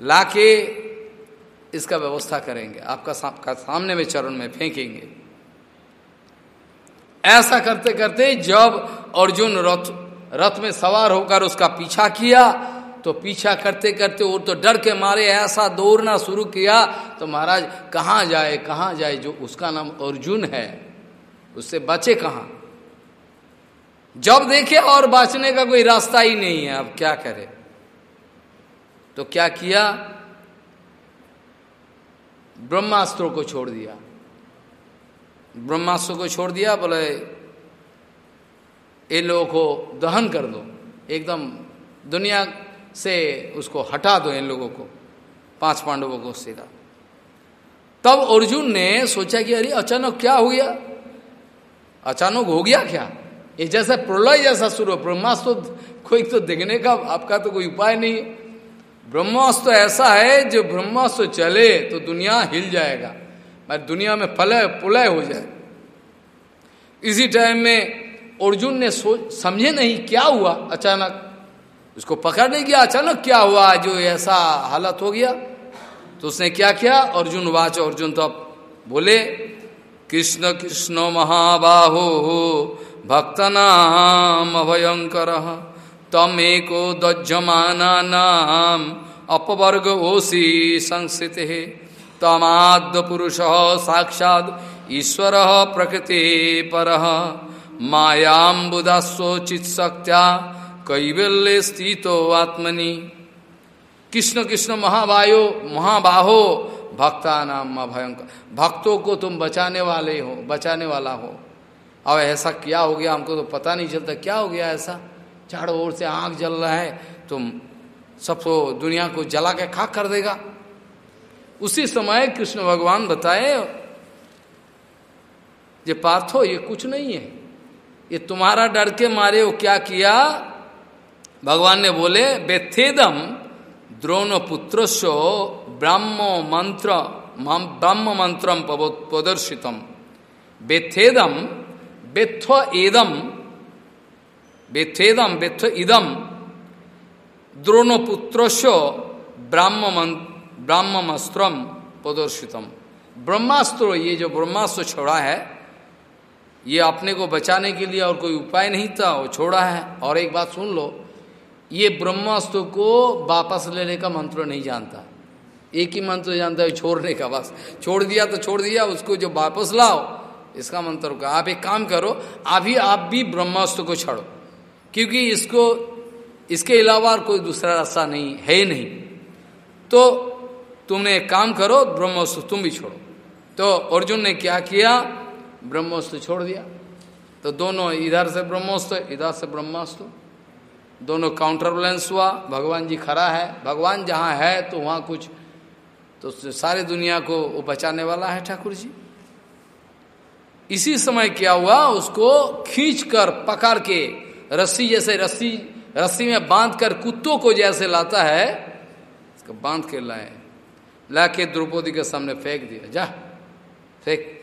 लाके इसका व्यवस्था करेंगे। आपका सा, का सामने में चरण में फेंकेंगे। ऐसा करते करते जब अर्जुन रथ रथ में सवार होकर उसका पीछा किया तो पीछा करते करते वो तो डर के मारे, ऐसा दौड़ना शुरू किया तो महाराज, कहाँ जाए कहाँ जाए, जो उसका नाम अर्जुन है, उससे बचे कहाँ? जब देखे और बचने का कोई रास्ता ही नहीं है, अब क्या करे? तो क्या किया? ब्रह्मास्त्रों को छोड़ दिया। ब्रह्मास्त्र को छोड़ दिया, बोले ये लोगों को दहन कर दो। एकदम दुनिया से उसको हटा दो इन लोगों को, पाँच पांडवों को सीधा। तब अर्जुन ने सोचा कि अरे, अचानक क्या हो गया? अचानक हो गया क्या? ये जैसा प्रलय जैसा शुरू ब्रह्मास्त्र तो कोई तो देखने का आपका तो कोई उपाय नहीं। ब्रह्मास्त्र ऐसा है, जो ब्रह्मास्त्र चले तो दुनिया हिल जाएगा मैं दुनिया में फलय, पुलय हो जाए। इसी टाइम में अर्जुन ने सोच समझे नहीं क्या हुआ, अचानक उसको पकड़ नहीं गया अचानक क्या हुआ, जो ऐसा हालत हो गया? तो उसने क्या किया? अर्जुन वाच, अर्जुन तो बोले, कृष्ण कृष्ण महाबाहो हो भक्त नाम अभयंकर तम एको दज्जमाना नाम अपवर्ग ओसी संस्थित है तमाद पुरुष साक्षात ईश्वर प्रकृति पर। मायाबुदास्वचित शक्त्या कैवल्य स्थितो आत्मनि। कृष्ण कृष्ण महाबायो महाबाहो भक्ता नाम भयंकर भक्तों को तुम बचाने वाले हो, बचाने वाला हो। अब ऐसा क्या हो गया, हमको तो पता नहीं चलता, क्या हो गया ऐसा? चारों ओर से आँख जल रहा है, तुम सबको दुनिया को जला के खाक कर देगा। उसी समय कृष्ण भगवान बताए, ये पार्थो ये कुछ नहीं है। ये तुम्हारा डर के मारे वो क्या किया? भगवान ने बोले, बेथेदम द्रोण पुत्र ब्राह्म मंत्र ब्रह्म मंत्र प्रदर्शितम। बेथेदम बेथ एदम, बेथेदम बेथ इदम। द्रोणपुत्र ब्राह्म ब्राह्मस्त्र प्रदर्शितम। ब्रह्मास्त्र, ये जो ब्रह्मास्त्र छोड़ा है ये अपने को बचाने के लिए और कोई उपाय नहीं था, वो छोड़ा है। और एक बात सुन लो, ये ब्रह्मास्त्र को वापस लेने का मंत्र नहीं जानता। एक ही मंत्र जानता है, छोड़ने का बस। छोड़ दिया तो छोड़ दिया, उसको जो वापस लाओ, इसका मंत्र का आप एक काम करो, अभी आप भी ब्रह्मास्त्र को छोड़ो। क्योंकि इसको, इसके अलावा कोई दूसरा रास्ता नहीं, है ही नहीं। तो तुमने एक काम करो, ब्रह्मोस्त्र तुम भी छोड़ो। तो अर्जुन ने क्या किया? ब्रह्मोस्त्र छोड़ दिया। तो दोनों इधर से ब्रह्मोस्त्र इधर से ब्रह्मास्त्र दोनों काउंटर बैलेंस हुआ, भगवान जी खड़ा है। भगवान जहाँ है तो वहाँ कुछ तो सारे दुनिया को वो बचाने वाला है ठाकुर जी। इसी समय क्या हुआ, उसको खींच कर पकड़ के रस्सी जैसे रस्सी रस्सी में बाँध कर कुत्तों को जैसे लाता है उसको बाँध के लाए। ला के द्रौपदी के सामने फेंक दिया। जा, फेंक।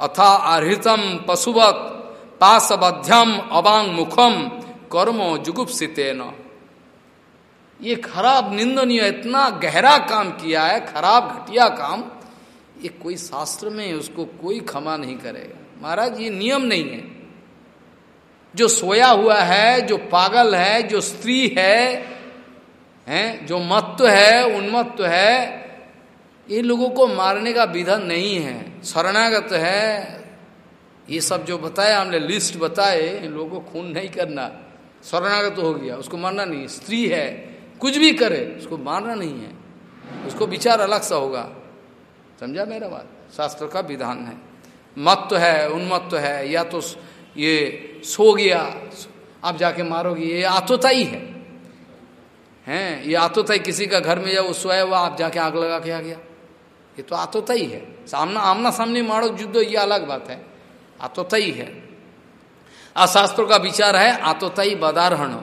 अथा आहितम पशुवत पासबध्यम अबांग मुखम कर्मो जुगुप्सिते न ये खराब निंदनीय, इतना गहरा काम किया है, खराब घटिया काम, ये कोई शास्त्र में उसको कोई क्षमा नहीं करेगा। महाराज, ये नियम नहीं है। जो सोया हुआ है, जो पागल है, जो स्त्री है, हैं, जो मत्व है उन्मत्व है ये लोगों को मारने का विधान नहीं है। शरणागत है। ये सब जो बताया हमने लिस्ट बताए, इन लोगों को खून नहीं करना। शरणागत हो गया, उसको मारना नहीं। स्त्री है, कुछ भी करे, उसको मारना नहीं है। उसको विचार अलग सा होगा। समझा मेरा बात? शास्त्र का विधान है। मत तो है, उन्मत्त तो है, या तो ये सो गया, आप जाके मारोगे, ये आतोताई है। हैं? ये आतोताई किसी का घर में जब वो सोया हुआ, आप जाके आग लगा के आ गया। ये तो आतोताई है सामना, आमना सामने मारो युद्ध ये अलग बात है। आतोताई है अशास्त्रों का विचार है आतोताई बदारहण।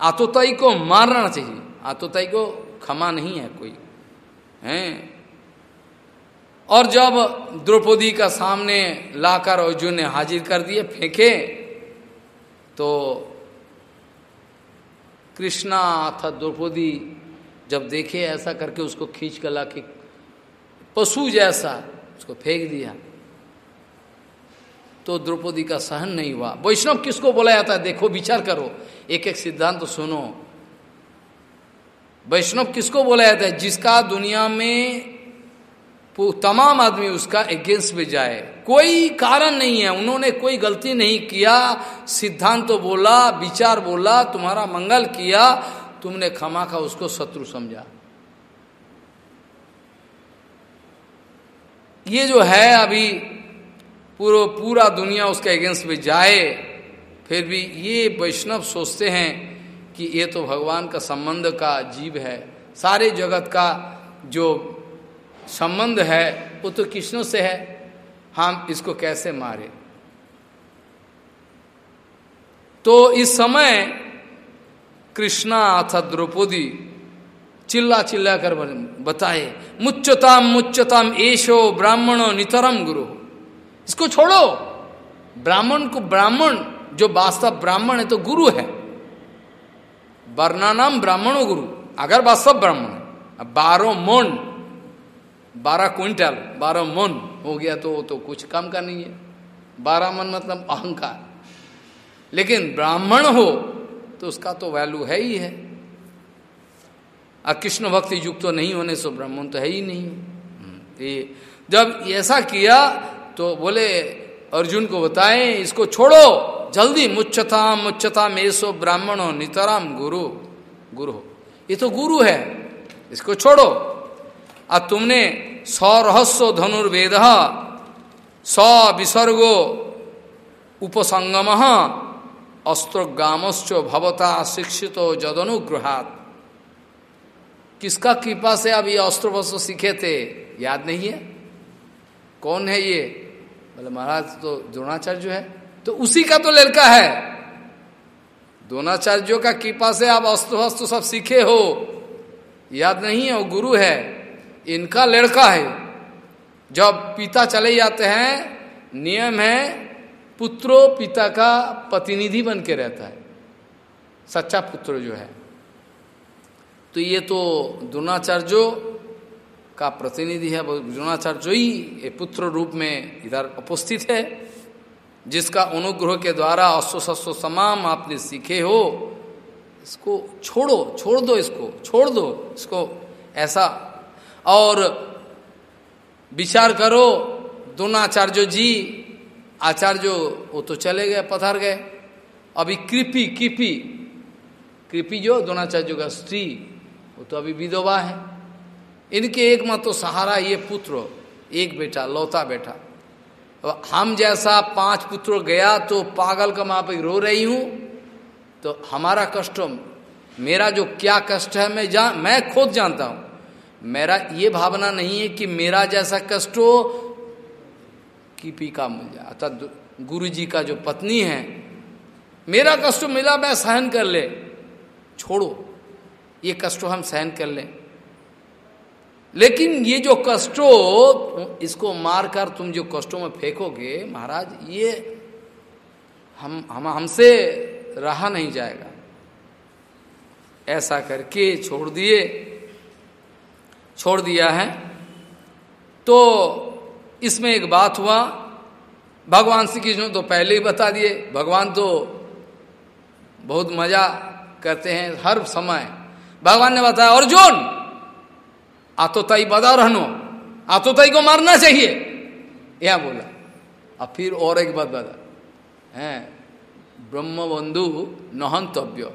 आतोताई को मारना चाहिए। आतोताई को क्षमा नहीं है कोई। हैं? और जब द्रौपदी का सामने लाकर अर्जुन ने हाजिर कर दिए, फेंके तो कृष्णा अर्थात द्रौपदी जब देखे ऐसा करके उसको खींच कर ला के पशु जैसा, उसको फेंक दिया। तो द्रौपदी का सहन नहीं हुआ। वैष्णव किसको बोला जाता है? देखो, विचार करो। एक एक सिद्धांत तो सुनो। वैष्णव किसको बोला जाता है? जिसका दुनिया में तमाम आदमी उसका अगेंस्ट में जाए। कोई कारण नहीं है। उन्होंने कोई गलती नहीं किया। सिद्धांत तो बोला, विचार बोला, तुम्हारा मंगल किया, तुमने खमा खा उसको शत्रु समझा। ये जो है अभी पूरा पूरा दुनिया उसके अगेंस्ट में जाए, फिर भी ये वैष्णव सोचते हैं कि ये तो भगवान का संबंध का जीव है। सारे जगत का जो संबंध है, वो तो कृष्ण से है। हम इसको कैसे मारे? तो इस समय कृष्णा अर्थात द्रौपदी चिल्ला चिल्ला कर बताए, मुच्चताम मुच्चताम, एशो ब्राह्मणो नितरम गुरु। इसको छोड़ो। ब्राह्मण को ब्राह्मण, जो वास्तव ब्राह्मण है तो गुरु है। वर्णानाम ब्राह्मणो गुरु, अगर वास्तव ब्राह्मण है। बारह मोन, बारह क्विंटल, बारह मन हो गया तो तो कुछ काम का नहीं है। बारह मन मतलब अहंकार। लेकिन ब्राह्मण हो तो उसका तो वैल्यू है ही है। और कृष्ण भक्ति युक्त तो नहीं होने से ब्राह्मण तो है ही नहीं। हम्म, ये जब ऐसा किया तो बोले अर्जुन को बताए इसको छोड़ो जल्दी मुच्छताम मुच्छताम ब्राह्मण हो नितराम गुरु गुरु ये तो गुरु है इसको छोड़ो। और तुमने स्वरहस्व धनुर्वेद स विसर्गो उपसंगम अस्त्रोगामश्च भवता शिक्षित जदनुग्रहात किसका कृपा से अब ये अस्त्र वस्त्र सीखे थे? याद नहीं है? कौन है ये? बोले, महाराज तो द्रोणाचार्य है। तो उसी का तो लड़का है। द्रोणाचार्यों का कृपा से आप अस्त्र वस्त्र सब सीखे हो। याद नहीं है, वो गुरु है। इनका लड़का है। जब पिता चले जाते हैं, नियम है, पुत्रो पिता का प्रतिनिधि बन के रहता है। सच्चा पुत्र जो है। तो ये तो द्रोणाचार्यो का प्रतिनिधि है द्रोणाचार्य ही पुत्र रूप में इधर उपस्थित है, जिसका अनुग्रह के द्वारा अश्व शस्व तमाम आपने सीखे हो, इसको छोड़ो, छोड़ दो इसको, छोड़ दो इसको, ऐसा। और विचार करो दोनों आचार्य जी, आचार्य वो तो चले गए, पधार गए। अभी कृपी कृपी कृपी जो दोनाचार्य का स्त्री तो अभी विधवा है। इनके एक मत तो सहारा ये पुत्र, एक बेटा, लौता बेटा। हम जैसा पाँच पुत्र गया तो पागल का माँ पे रो रही हूँ तो हमारा कष्ट, मेरा जो क्या कष्ट है, मैं जान मैं खुद जानता हूँ। मेरा ये भावना नहीं है कि मेरा जैसा कष्ट हो, कि पीका मिल जाए अर्थात गुरु जी का जो पत्नी है, मेरा कष्ट मिला, मैं सहन कर ले। छोड़ो। ये कष्ट हम सहन कर लें। लेकिन ये जो कष्टों, इसको मारकर तुम जो कष्टों में फेंकोगे, महाराज, ये हम हम, हमसे रहा नहीं जाएगा। ऐसा करके छोड़ दिए, छोड़ दिया है। तो इसमें एक बात हुआ, भगवान श्री कृष्ण तो पहले ही बता दिए, भगवान तो बहुत मज़ा करते हैं हर समय। भगवान ने बताया, अर्जुन, आतोताई बदा रहनो, आतोताई को मारना चाहिए। यह बोला, अब फिर और एक बात बता, है ब्रह्म बंधु नहंतव्य,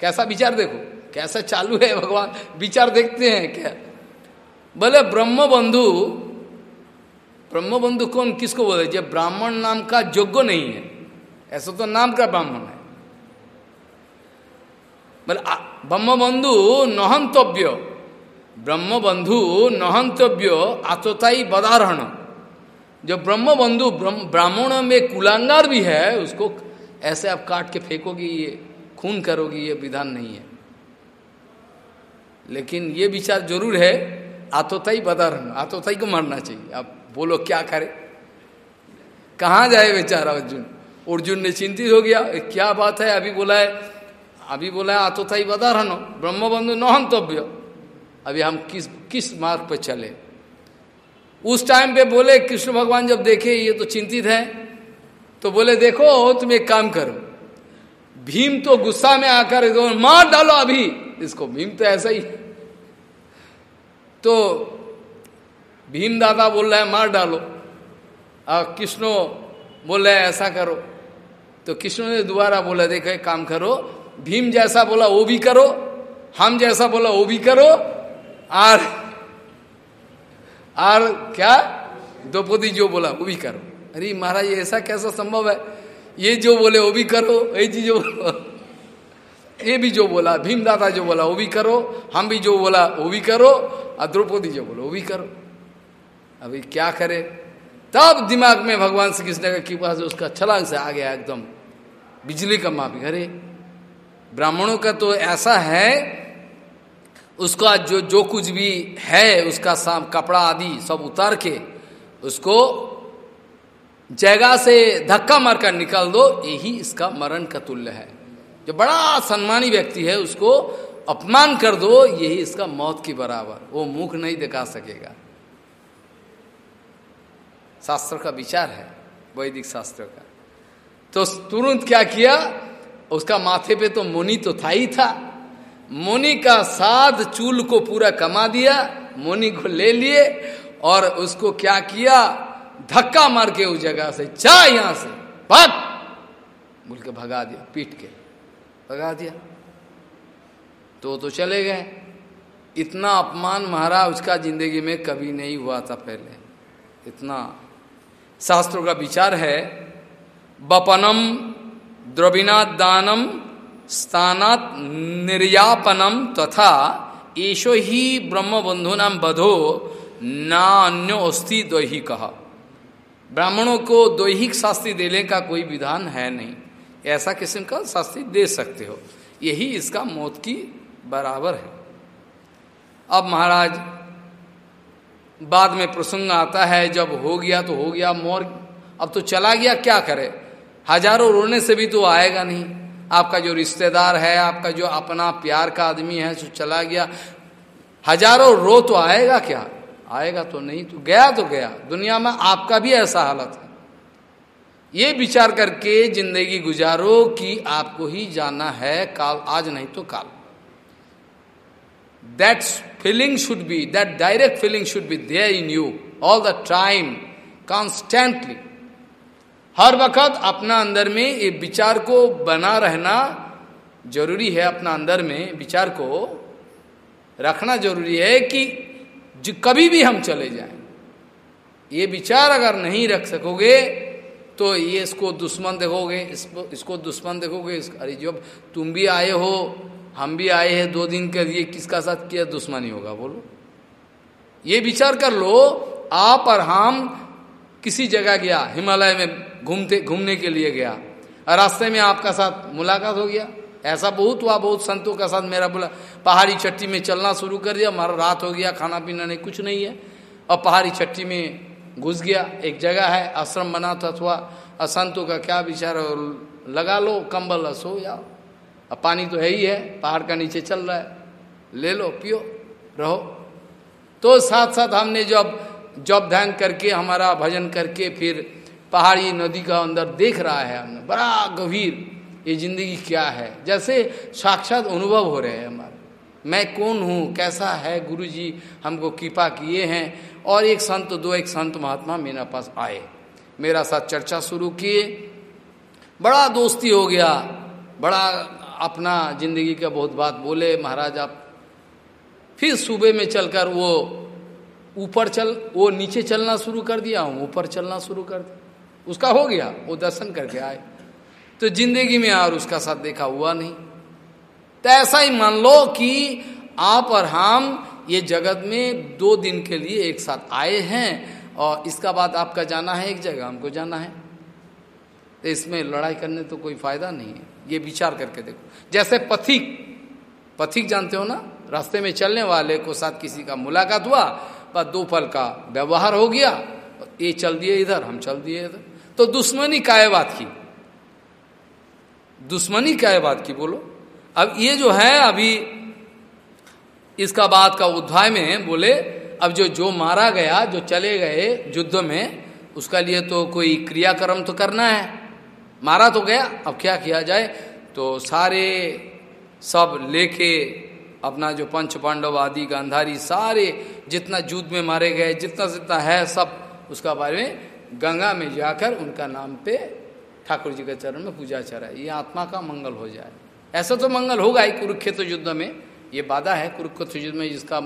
कैसा विचार देखो, कैसा चालू है भगवान, विचार देखते हैं क्या? बोले ब्रह्म बंधु ब्रह्म बंधु कौन, किसको बोले? जब ब्राह्मण नाम का योग्य नहीं है, ऐसा तो नाम का ब्राह्मण है। बोले ब्रह्म बंधु नहंतव्य। ब्रह्म बंधु नहंतव्य आतोताई बदारहण। जो ब्रह्म बंधु ब्राह्मण में कुलांगार भी है, उसको ऐसे आप काट के फेंकोगी, ये खून करोगी, ये विधान नहीं है। लेकिन ये विचार ज़रूर है, आतोताई बदारहण, आतोताई को मारना चाहिए। आप बोलो क्या करे? कहाँ जाए बेचारा अर्जुन? अर्जुन ने चिंतित हो गया क्या बात है? अभी बोला है अभी बोला आतोताई बदारहण ब्रह्म बंधु नहंतव्य अभी हम किस किस मार्ग पर चले? उस टाइम पे बोले, कृष्ण भगवान जब देखे, ये तो चिंतित है। तो बोले, देखो तुम एक काम करो। भीम तो गुस्सा में आकर मार डालो अभी। इसको भीम तो ऐसा ही। तो भीम दादा बोल रहा है, मार डालो। और कृष्णो बोल रहे ऐसा करो। तो कृष्ण ने दोबारा बोला, देखो, एक काम करो भीम जैसा बोला, वो भी करो, हम जैसा बोला, वो भी करो। और और क्या? द्रौपदी जो बोला, वो भी करो। अरे महाराज ऐसा कैसा संभव है? ये जो बोले, वो भी करो। ये जी जो ये भी जो बोला भीमदाता जो बोला, वो भी करो। हम भी जो बोला, वो भी करो। और द्रौपदी जो बोला, वो भी करो। अभी क्या करे? तब दिमाग में भगवान श्री कृष्ण का कृपा से उसका छलांग से आ गया एकदम। बिजली का माफ़ी। अरे ब्राह्मणों का तो ऐसा है, उसका जो जो कुछ भी है, उसका सब कपड़ा आदि सब उतार के उसको जगह से धक्का मारकर निकाल दो, यही इसका मरण का तुल्य है। जो बड़ा सम्मानी व्यक्ति है, उसको अपमान कर दो, यही इसका मौत की बराबर। वो मुख नहीं दिखा सकेगा। शास्त्र का विचार है, वैदिक शास्त्र का। तो तुरंत क्या किया? उसका माथे पे तो मुनि तो था ही था। मुनि का साध चूल को पूरा कमा दिया, मुनि को ले लिए और उसको क्या किया? धक्का मार के उस जगह से, जा यहाँ से, भाग। बोल के भगा दिया, पीट के, भगा दिया। तो तो चले गए। इतना अपमान महाराज उसका ज़िंदगी में कभी नहीं हुआ था पहले। इतना शास्त्रों का विचार है, बपनम द्रविना दानम स्थानात निर्यापनम तथा ईशो ही ब्रह्म बंधु नाम बधो ना अस्थि द्वही कहा ब्राह्मणों को दैहिक शास्त्री देने का कोई विधान है नहीं। ऐसा किस्म का शास्त्री दे सकते हो। यही इसका मौत की बराबर है। अब महाराज, बाद में प्रसंग आता है, जब हो गया तो हो गया, मोर अब तो चला गया, क्या करे? हज़ारों रोने से भी तो आएगा नहीं। आपका जो रिश्तेदार है, आपका जो अपना प्यार का आदमी है, जो चला गया, हज़ारों रो तो आएगा क्या? आएगा तो नहीं तो गया तो गया। दुनिया में आपका भी ऐसा हालत है। ये विचार करके ज़िंदगी गुजारो कि आपको ही जाना है काल, आज नहीं तो काल। That feeling should be that direct feeling should be there in you all the time constantly हर वक्त अपना अंदर में ये विचार को बना रहना ज़रूरी है अपना अंदर में विचार को रखना ज़रूरी है कि कभी भी हम चले जाएँ ये विचार अगर नहीं रख सकोगे तो ये इसको दुश्मन देखोगे इसको इसको दुश्मन देखोगे इस, अरे जब तुम भी आए हो हम भी आए हैं दो दिन के लिए किसका साथ किया दुश्मनी होगा बोलो। ये विचार कर लो आप और हम किसी जगह गया हिमालय में घूमते, घूमने के लिए गया। और रास्ते में आपका साथ मुलाकात हो गया। ऐसा बहुत हुआ, बहुत संतों का साथ मेरा बोला, पहाड़ी चट्टी में चलना शुरू कर दिया। हमारा रात हो गया, खाना पीना नहीं, कुछ नहीं है। और पहाड़ी चट्टी में घुस गया। एक जगह है, आश्रम बना था अथवा असंतों का क्या विचार है? लगा लो, कंबल सो जाओ। अब पानी तो है ही है, पहाड़ का नीचे चल रहा है। ले लो, पियो, रहो। तो साथ साथ हमने जब जब ध्यान करके, हमारा भजन करके फिर पहाड़ी नदी का अंदर देख रहा है हमने। बड़ा गंभीर, ये ज़िंदगी क्या है? जैसे साक्षात अनुभव हो रहे हैं हमारे। मैं कौन हूँ? कैसा है? गुरु जी हमको कृपा किए हैं। और एक संत, दो एक संत महात्मा मेरे पास आए। मेरा साथ चर्चा शुरू किए। बड़ा दोस्ती हो गया। बड़ा अपना ज़िंदगी का बहुत बात बोले। महाराज, आप फिर सुबह में चलकर वो ऊपर चल, वो नीचे चलना शुरू कर दिया। हूँ ऊपर चलना शुरू कर दिया उसका हो गया, वो दर्शन करके आए। तो ज़िंदगी में और उसका साथ देखा हुआ नहीं। तो ऐसा ही मान लो कि आप और हम ये जगत में दो दिन के लिए एक साथ आए हैं और इसका बाद आपका जाना है एक जगह, हमको जाना है। तो इसमें लड़ाई करने तो कोई फ़ायदा नहीं है। ये विचार करके देखो। जैसे पथिक पथिक जानते हो ना? रास्ते में चलने वाले को साथ किसी का मुलाकात हुआ, पर दो पल का व्यवहार हो गया, ये चल दिए इधर, हम चल दिए इधर। तो दुश्मनी काय बात की। दुश्मनी काय बात की, बोलो। अब ये जो है, अभी इसका बात का उद्धाय में बोले, अब जो जो मारा गया, जो चले गए युद्ध में, उसका लिए तो कोई क्रियाक्रम तो करना है। मारा तो गया, अब क्या किया जाए? तो सारे सब लेके अपना जो पंच पांडव, आदि, गांधारी, सारे जितना युद्ध में मारे गए, जितना जितना है सब, उसका बारे में गंगा में जाकर उनका नाम पे ठाकुर जी के चरण में पूजा चढ़ाए ये आत्मा का मंगल हो जाए। ऐसा तो मंगल होगा ही कुरुक्षेत्र युद्ध में। ये बाधा है कुरुक्षेत्र युद्ध में जिसका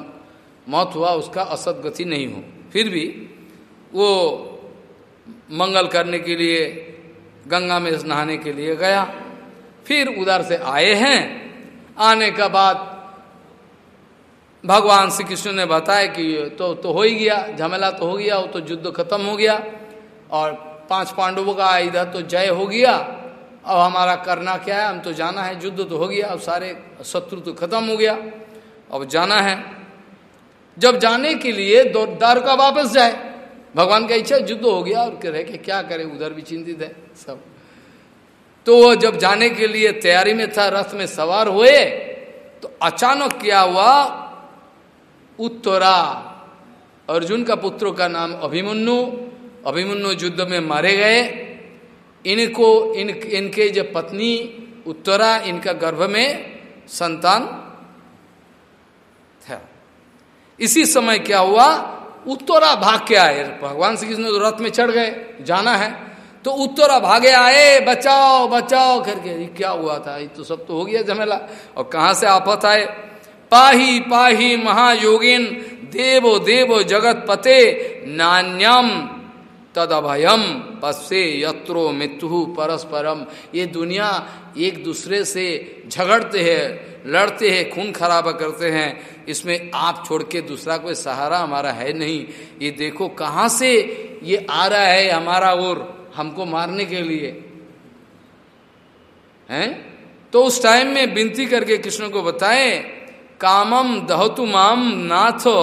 मौत हुआ, उसका असत गति नहीं हो। फिर भी वो मंगल करने के लिए, गंगा में नहाने के लिए गया। फिर उधर से आए हैं। आने का बाद भगवान श्री कृष्ण ने बताया कि तो तो हो ही गया। झमेला तो हो गया, वो तो युद्ध खत्म हो गया। और पाँच पांडवों का इधर तो जय हो गया। अब हमारा करना क्या है? हम तो जाना है। युद्ध तो हो गया। अब सारे शत्रु तो खत्म हो गया। अब जाना है। जब जाने के लिए दो दार का वापस जाए। भगवान का इच्छा, युद्ध हो गया और रह के क्या करे? उधर भी चिंतित है सब। तो वो जब जाने के लिए तैयारी में था, रथ में सवार हुए तो अचानक क्या हुआ? उत्तरा। अर्जुन का पुत्रों का नाम अभिमन्यु अभिमन्यु युद्ध में मारे गए। इनको, इन, इनके जो पत्नी उत्तरा, इनका गर्भ में संतान था। इसी समय क्या हुआ? उत्तरा भाग के आए। भगवान श्री कृष्ण तो रथ में चढ़ गए, जाना है। तो उत्तरा भागे आए, बचाओ बचाओ करके। क्या हुआ था? ये तो सब तो हो गया झमेला। और कहाँ से आफत आए? पाही पाही महायोगिन, देवो देवो जगत पते, नान्यम तद अभयम पश्चे यत्रो मृत्यु परस्परम ये दुनिया एक दूसरे से झगड़ते हैं, लड़ते हैं, खून खराबा करते हैं। इसमें आप छोड़ के दूसरा कोई सहारा हमारा है नहीं। ये देखो कहाँ से ये आ रहा है हमारा और हमको मारने के लिए। हैं? तो उस टाइम में विनती करके कृष्ण को बताए कामम दहतु माम नाथो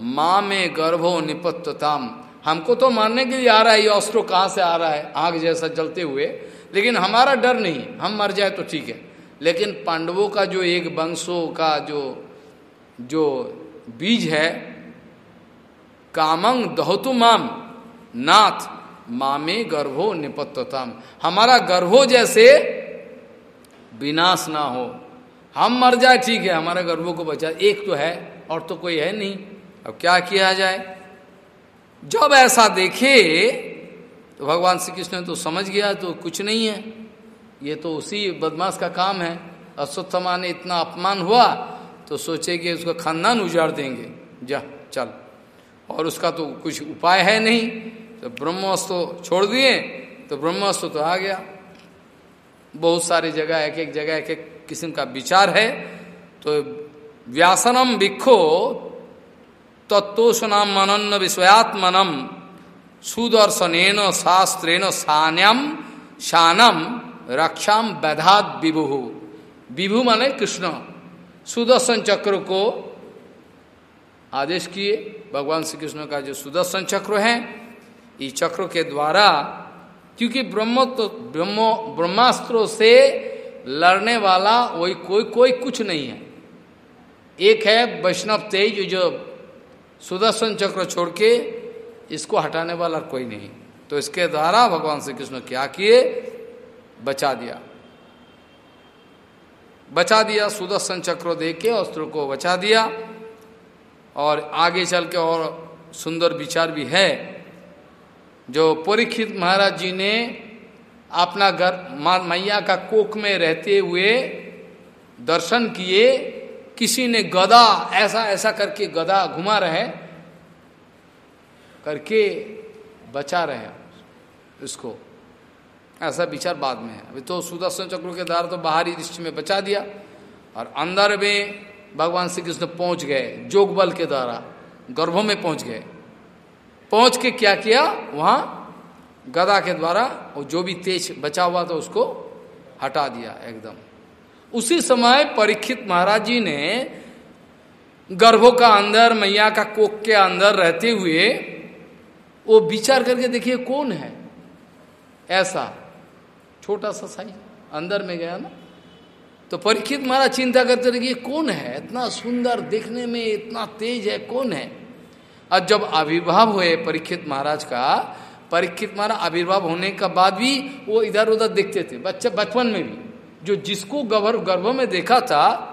माँ में गर्भो निपत्तताम। हमको तो मारने के लिए आ रहा है, ये अस्त्रो कहाँ से आ रहा है? आग जैसा जलते हुए। लेकिन हमारा डर नहीं, हम मर जाए तो ठीक है। लेकिन पांडवों का जो एक वंशों का जो जो बीज है, कामंग दहतु माम नाथ, मामे गर्भो निपत्तम हमारा गर्भो जैसे विनाश ना हो। हम मर जाए, ठीक है, हमारे गर्भों को बचा। एक तो है, और तो कोई है नहीं। अब क्या किया जाए? जब ऐसा देखे तो भगवान श्री कृष्ण तो समझ गया तो कुछ नहीं है। ये तो उसी बदमाश का काम है। अश्वत्थमा ने इतना अपमान हुआ तो सोचे कि उसका खानदान उजाड़ देंगे। जा, चल। और उसका तो कुछ उपाय है नहीं। तो ब्रह्मस्त्र छोड़ दिए तो ब्रह्मस्त्र तो आ गया। बहुत सारी जगह एक एक जगह एक एक किस्म का विचार है। तो व्यासनम विखो तत्वनाम मनन विषयात्मनम सुदर्शन शास्त्रेण सान्यम शानम रक्षाम बैधात विभु। विभु माने कृष्ण। सुदर्शन चक्र को आदेश किए, भगवान श्री कृष्ण का जो सुदर्शन चक्र है, इस चक्र के द्वारा, क्योंकि ब्रह्म तो ब्रह्मो, ब्रह्मास्त्रों से लड़ने वाला वही कोई कोई कुछ नहीं है। एक है वैष्णव तेज जो सुदर्शन चक्र छोड़ के इसको हटाने वाला कोई नहीं। तो इसके द्वारा भगवान श्री कृष्ण क्या किए? बचा दिया। बचा दिया, सुदर्शन चक्र दे के अस्त्र को बचा दिया। और आगे चल के और सुंदर विचार भी है। जो परीक्षित महाराज जी ने अपना घर मैया का कोख में रहते हुए दर्शन किए किसी ने गदा, ऐसा ऐसा करके गदा घुमा रहे, करके बचा रहे उसको। ऐसा विचार बाद में है। अभी तो सुदर्शन चक्र के द्वारा तो बाहरी दृष्टि में बचा दिया और अंदर में भगवान श्री कृष्ण पहुँच गए, जोग बल के द्वारा, गर्भों में पहुँच गए। पहुँच के क्या किया? वहाँ गदा के द्वारा, और जो भी तेज बचा हुआ था उसको हटा दिया एकदम। उसी समय परीक्षित महाराज जी ने गर्भों का अंदर, मैया का कोक के अंदर रहते हुए वो विचार करके देखिए कौन है? ऐसा छोटा सा साइज़ अंदर में गया ना? तो परीक्षित महाराज चिंता करते रहे कौन है? इतना सुंदर देखने में इतना तेज है, कौन है? और जब आविर्भाव हुए परीक्षित महाराज का, परीक्षित महाराज आविर्भाव होने का बाद भी वो इधर उधर देखते थे, बच्चे बचपन में भी। जो जिसको गर्भ गर्भ में देखा था,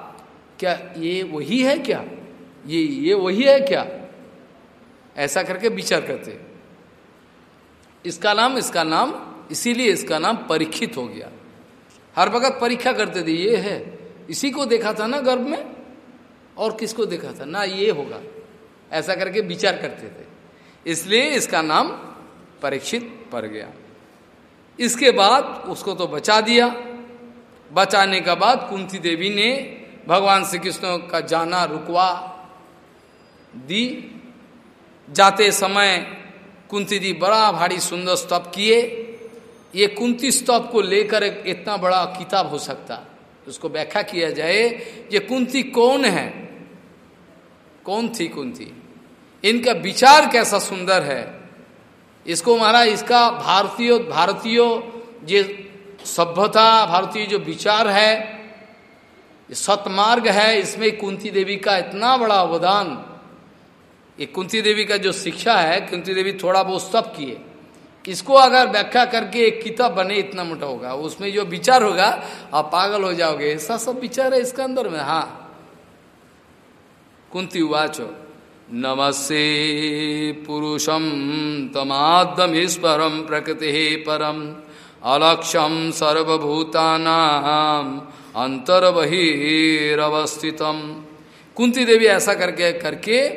क्या ये वही है क्या? ये ये वही है क्या? ऐसा करके विचार करते। इसका नाम इसका नाम, इसीलिए इसका नाम परीक्षित हो गया। हर वक्त परीक्षा करते थे, ये है। इसी को देखा था ना गर्भ में? और किसको देखा था? ना, ये होगा। ऐसा करके विचार करते थे। इसलिए इसका नाम परीक्षित पड़ गया। इसके बाद उसको तो बचा दिया। बचाने का बाद कुंती देवी ने भगवान श्री कृष्ण का जाना रुकवा दी। जाते समय कुंती जी बड़ा भारी सुंदर स्तप किए। ये कुंती स्तप को लेकर इतना बड़ा किताब हो सकता। उसको व्याख्या किया जाए, ये कुंती कौन है? कौन थी कुंती? इनका विचार कैसा सुंदर है? इसको महाराज, इसका भारतीय भारतीय, ये सभ्यता, भारतीय जो विचार है सतमार्ग है, इसमें कुंती देवी का इतना बड़ा अवदान। ये कुंती देवी का जो शिक्षा है, कुंती देवी थोड़ा बहुत सब किए। इसको अगर व्याख्या करके एक किताब बने, इतना मोटा होगा। उसमें जो विचार होगा, आप पागल हो जाओगे। ऐसा सब विचार है इसके अंदर में? हाँ। कुंती उवाचो, नमस्ते पुरुषम तमादमीश्वरम प्रकृति परम। अलक्षम सर्वभूतानाम अंतर बहिरवस्थितम कुंती देवी ऐसा करके करके,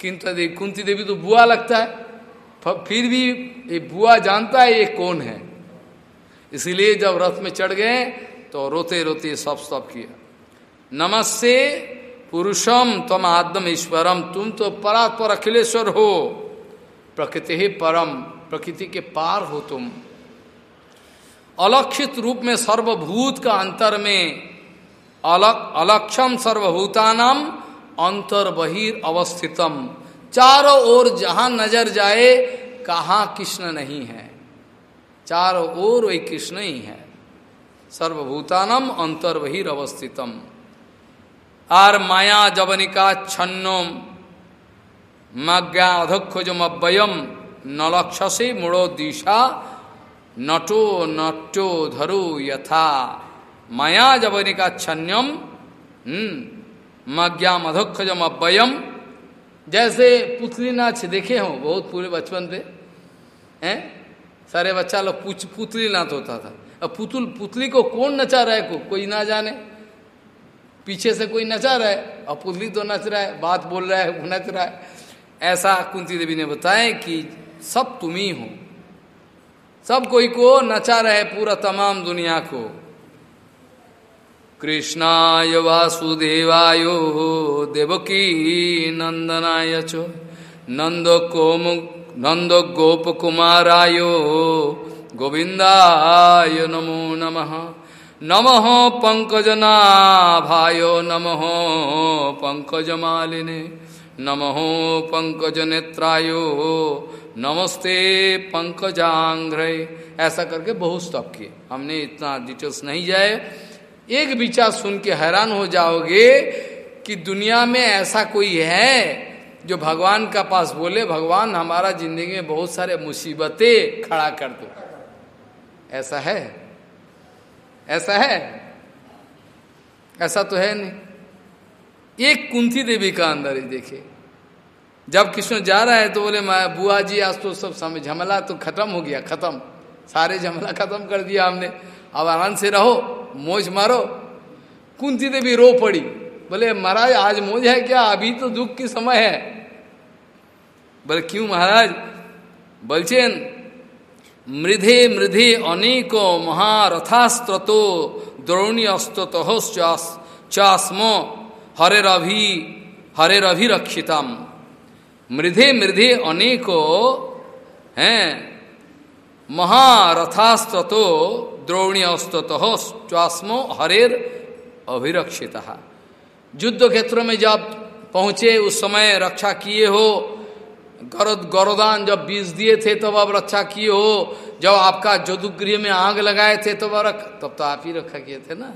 किंतु देवी कुंती देवी तो बुआ लगता है। फिर भी ये बुआ जानता है ये कौन है। इसलिए जब रथ में चढ़ गए तो रोते रोते सब सब किया। नमस्ते, पुरुषम तम आदम ईश्वरम, तुम तो परात्पर अखिलेश्वर हो। प्रकृति ही परम, प्रकृति के पार हो तुम। अलक्षित रूप में सर्वभूत का अंतर में अलक्षम अलक्षम सर्वभूतानाम अंतर बहिर अवस्थितम। चारों ओर जहाँ नज़र जाए, कहा कृष्ण नहीं है। चारों ओर वही कृष्ण ही है। सर्वभूतानम अंतर्वहिर अवस्थितम। आर माया जवनिका छन्नोम मज्ञा अधम अव्ययम नलक्षसे मुड़ो दिशा नटो नट्यो धरो यथा। माया जवनिका छन्यम हम्म, मज्ञा मधोक्षजम अवयम जैसे पुतली नाच देखे हो बहुत पूरे बचपन पे हैं? सारे बच्चा लोग पुतली नाच होता था। अब पुतुल पुतली को कौन नचा रहा है को, कोई ना जाने। पीछे से कोई नचा रहा है और पुतली तो नच रहा है बात बोल रहा है नच रहा है। ऐसा कुंती देवी ने बताया कि सब तुम ही हो। सब कोई को नचा रहे पूरा तमाम दुनिया को। कृष्णाय वासुदेवाय देवकी नंदनाय चो। नंद कोम नंद गोप कुमाराय गोविंदाय नमो नमः। नमः पंकजनाभाय नमः पंकजमालिने। नमः पंकजनेत्राय नमस्ते पंकजांग्र ऐसा करके बहुत स्तप किए। हमने इतना डिटेल्स नहीं जाए। एक विचार सुन के हैरान हो जाओगे कि दुनिया में ऐसा कोई है जो भगवान का पास बोले, भगवान, हमारा ज़िंदगी में बहुत सारे मुसीबतें खड़ा कर दो। ऐसा है? ऐसा है? ऐसा तो है नहीं। एक कुंती देवी का अंदर ही देखे जब कृष्ण जा रहा है तो बोले बुआ जी, आज तो सब समय झमला तो खत्म हो गया, खत्म। सारे झमला खत्म कर दिया हमने। अब आराम से रहो, मोज मारो। कुंती देवी रो पड़ी। बोले, महाराज, आज मोज है क्या? अभी तो दुख की समय है। बोले, क्यों महाराज? बलचेन, मृधे मृधे अनेको महारथास्त्रो द्रोणी अस्तत चास्म, हरे रभि हरे रभि रक्षितम। मृधे मृधे अनेको, हैं। महारथास्त्रो द्रोणी अस्तत स्वास्मो हरेर अभिरक्षित। युद्ध क्षेत्र में जब पहुँचे, उस समय रक्षा किए हो, गरद गौरदान जब बीज दिए थे, तब अब रक्षा किए हो। जब आपका जदुगृह में आग लगाए थे, तब रख, तब तो आप ही रखा किए थे ना।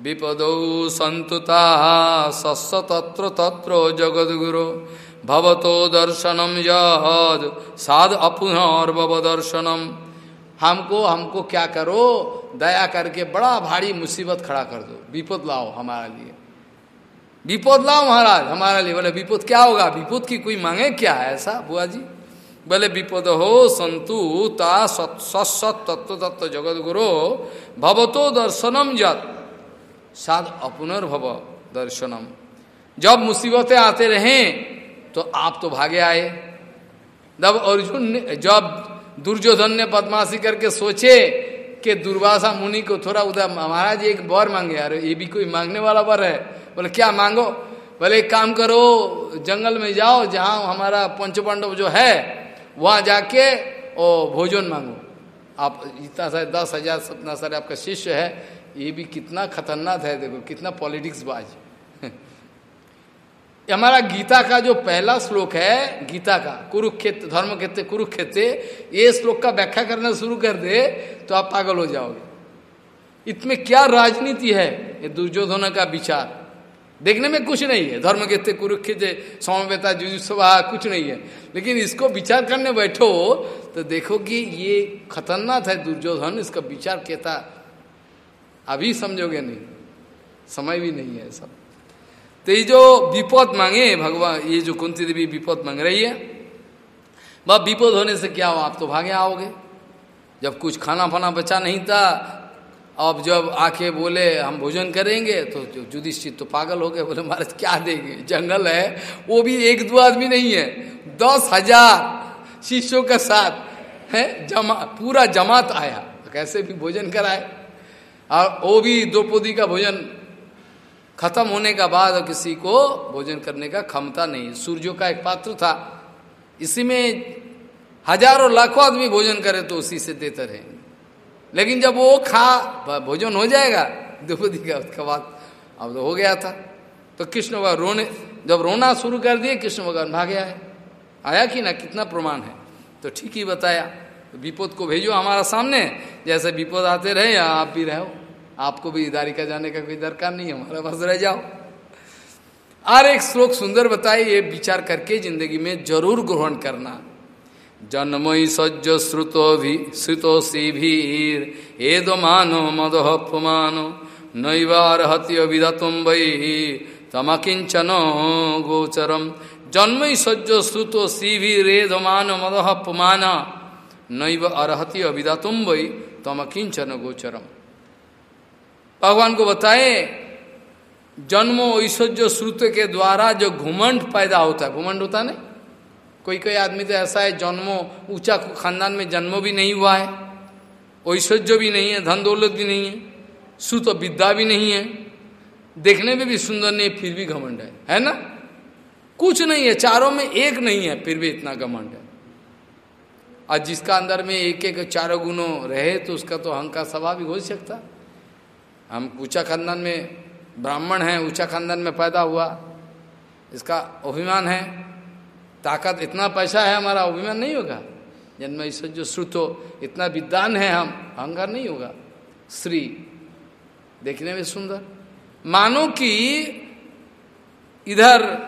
विपदौ संतुता सस्स तत्र तत्र जगद गुरु भवतो दर्शनम यद साध अपुनर्भव दर्शनम हमको हमको क्या करो? दया करके बड़ा भारी मुसीबत खड़ा कर दो। विपद लाओ हमारे लिए। विपद लाओ महाराज, हमारे लिए। बोले, विपद क्या होगा? विपद की कोई मांगे क्या है ऐसा बुआ जी बोले, विपद हो संतु ता सत्सत तत्व तत्व जगत गुरु भवतो दर्शनम जत साध अपुनर्भव दर्शनम जब मुसीबतें आते रहे तो आप तो भागे आए। जब अर्जुन ने जब दुर्योधन ने बदमाशी करके सोचे कि दुर्वासा मुनि को थोड़ा उधर महाराज एक बर मांगे, अरे ये भी कोई मांगने वाला बर है। बोले, क्या मांगो? बोले, एक काम करो, जंगल में जाओ, जहाँ हमारा पंचपांडव जो है, वहाँ जाके ओ भोजन मांगो। आप इतना सारे दस हज़ार सतना सारे आपका शिष्य है, ये भी कितना खतरनाक है, देखो, कितना पॉलिटिक्स बाज। हमारा गीता का जो पहला श्लोक है, गीता का, कुरुक्षेत्र धर्म क्षेत्र कुरुक्षेत्र, ये श्लोक का व्याख्या करना शुरू कर दे तो आप पागल हो जाओगे। इसमें क्या राजनीति है, ये दुर्योधन का विचार। देखने में कुछ नहीं है धर्म के कुरुक्षेत्र समवेता जुजुसभा कुछ नहीं है। लेकिन इसको विचार करने बैठो तो देखो कि ये खतरनाक है दुर्योधन, इसका विचार कहता, अभी समझोगे नहीं, समय भी नहीं है सब। तो ये जो विपद मांगे भगवान, ये जो कुंती देवी विपद मांग रही है, वह विपद होने से क्या हो, आप तो भागे आओगे। जब कुछ खाना फाना बचा नहीं था, अब जब आके बोले, हम भोजन करेंगे तो युधिष्ठिर तो पागल हो गए, बोले, महाराज, क्या देंगे? जंगल है, वो भी एक दो आदमी नहीं है। दस हज़ार शिष्यों के साथ, है, जमा, पूरा जमात आया, कैसे भी भोजन कराए। और वो भी द्रौपदी का भोजन खत्म होने का बाद किसी को भोजन करने का क्षमता नहीं। सूर्यों का एक पात्र था। इसी में हज़ारों लाखों आदमी भोजन करे तो उसी से देते रहेंगे लेकिन जब वो खा भोजन हो जाएगा, द्रौपदी का उसके बाद अब तो हो गया था। तो कृष्ण भगवान रोने, जब रोना शुरू कर दिए, कृष्ण भगवान भागे है आया कि ना, कितना प्रमाण है? तो ठीक ही बताया। तो को भेजो हमारा सामने। जैसे विपद आते रहे आप भी रहो। आपको भी द्वारिका जाने का कोई दरकार नहीं है, हमारे पास रह जाओ। और एक श्लोक सुंदर बताए ये विचार करके ज़िंदगी में ज़रूर ग्रहण करना। जन्मयी सज्ज श्रुतो भी श्रुतो भीर एद मानो मदह पुमानो नैवार हत्य विधतुम वही तमकिंचन गोचरम। जन्मयी सज्ज श्रुतो सी शिभीर एद मानो मदह पुमाना नैव अरहति अविदातुम वही तमकिंचन गोचरम। भगवान को बताए, जन्मो ऐश्वर्य श्रुत के द्वारा जो घुमंड पैदा होता है, घुमंड होता नहीं? कोई कोई आदमी तो ऐसा है, जन्मो, ऊँचा खानदान में जन्मो भी नहीं हुआ है, ऐश्वर्य भी नहीं है, धन दौलत भी नहीं है, सुत विद्या भी नहीं है, देखने में भी सुंदर नहीं, फिर भी घमंड है है ना? कुछ नहीं है, चारों में एक नहीं है, फिर भी इतना घमंड है। और जिसका अंदर में एक एक चारों गुणों रहे तो उसका तो अहंकार स्वाभाविक हो सकता। हम ऊँचा खानदान में ब्राह्मण है, ऊँचा खानदान में पैदा हुआ। इसका अभिमान है। ताकत इतना पैसा है हमारा, अभिमान नहीं होगा। जन्म ईश्वर जो श्रुत हो, इतना विद्वान है हम, अहंकार नहीं होगा। श्री, देखने में सुंदर। मानो कि इधर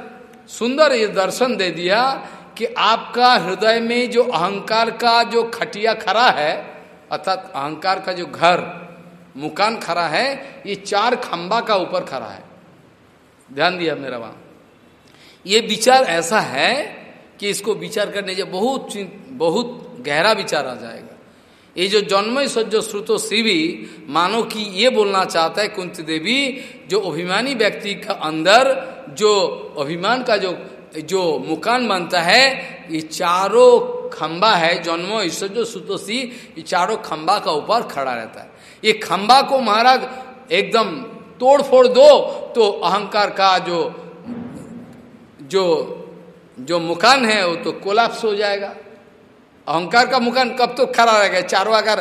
सुंदर ये दर्शन दे दिया कि आपका हृदय में जो अहंकार का जो खटिया खड़ा है, अर्थात अहंकार का जो घर मुकान खड़ा है, ये चार खंबा का ऊपर खड़ा है। ध्यान दिया मेरा वहाँ ये विचार ऐसा है कि इसको विचार करने से बहुत बहुत गहरा विचार आ जाएगा। ये जो जन्म सज्जो श्रुतो शिवी, मानो कि ये बोलना चाहता है कुंती देवी, जो अभिमानी व्यक्ति का अंदर जो अभिमान का जो जो मुकान बनता है, ये चारों खंबा है, जन्मो ईश्वर जो सुतोषी ये चारों खंबा का ऊपर खड़ा रहता है। ये खंबा को महाराज एकदम तोड़ फोड़ दो तो अहंकार का जो जो जो मुकान है, वो तो कोलाप्स हो जाएगा। अहंकार का मुकान कब तो खड़ा रहेगा चारों अगर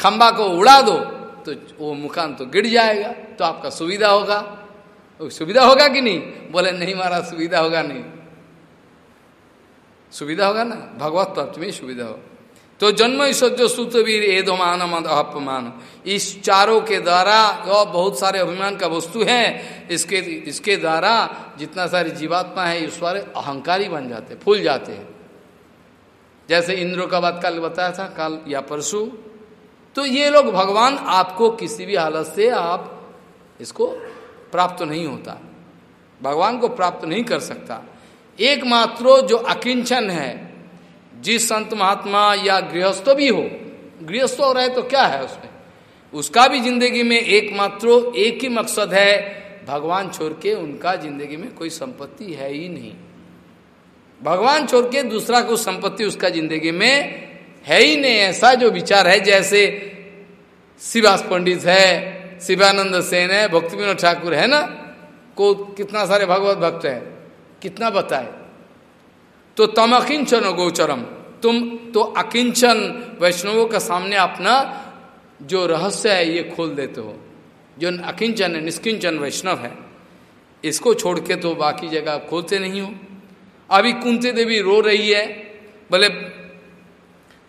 खंबा को उड़ा दो तो वो मुकान तो गिर जाएगा। तो आपका सुविधा होगा। सुविधा होगा कि नहीं? बोले, नहीं महाराज, सुविधा होगा नहीं। सुविधा होगा ना? भगवत तत्व में सुविधा होगा तो जन्म ईश्वर सूत्रवीर एदोमान मद अपमान इस चारों के द्वारा जो बहुत सारे अभिमान का वस्तु है। इसके इसके द्वारा जितना सारी जीवात्मा है, इस सारे अहंकारी बन जाते, फूल जाते हैं। जैसे इंद्र का बात कल बताया था, कल या परसों। तो ये लोग, भगवान आपको किसी भी हालत से आप इसको प्राप्त नहीं होता। भगवान को प्राप्त नहीं कर सकता। एकमात्र जो अकिंचन है जिस संत महात्मा या गृहस्थ भी हो, गृहस्थ हो रहे तो क्या है उसमें? उसका भी ज़िंदगी में एकमात्र, एक ही मकसद है, भगवान छोड़ के उनका ज़िंदगी में कोई संपत्ति है ही नहीं। भगवान छोड़ के दूसरा को संपत्ति उसका ज़िंदगी में है ही नहीं, ऐसा जो विचार है, जैसे शिवास पंडित है, शिवानंद सेन है भक्ति विनोद ठाकुर है ना? को कितना सारे भगवत भक्त है, कितना बताए? तो तम अकिंचन गोचरम। तुम तो अकिंचन वैष्णवों के सामने अपना जो रहस्य है, ये खोल देते हो। जो अकिंचन है, निष्किंचन वैष्णव है, इसको छोड़ के तो बाकी जगह खोलते नहीं हो। अभी कुंती देवी रो रही है, बोले,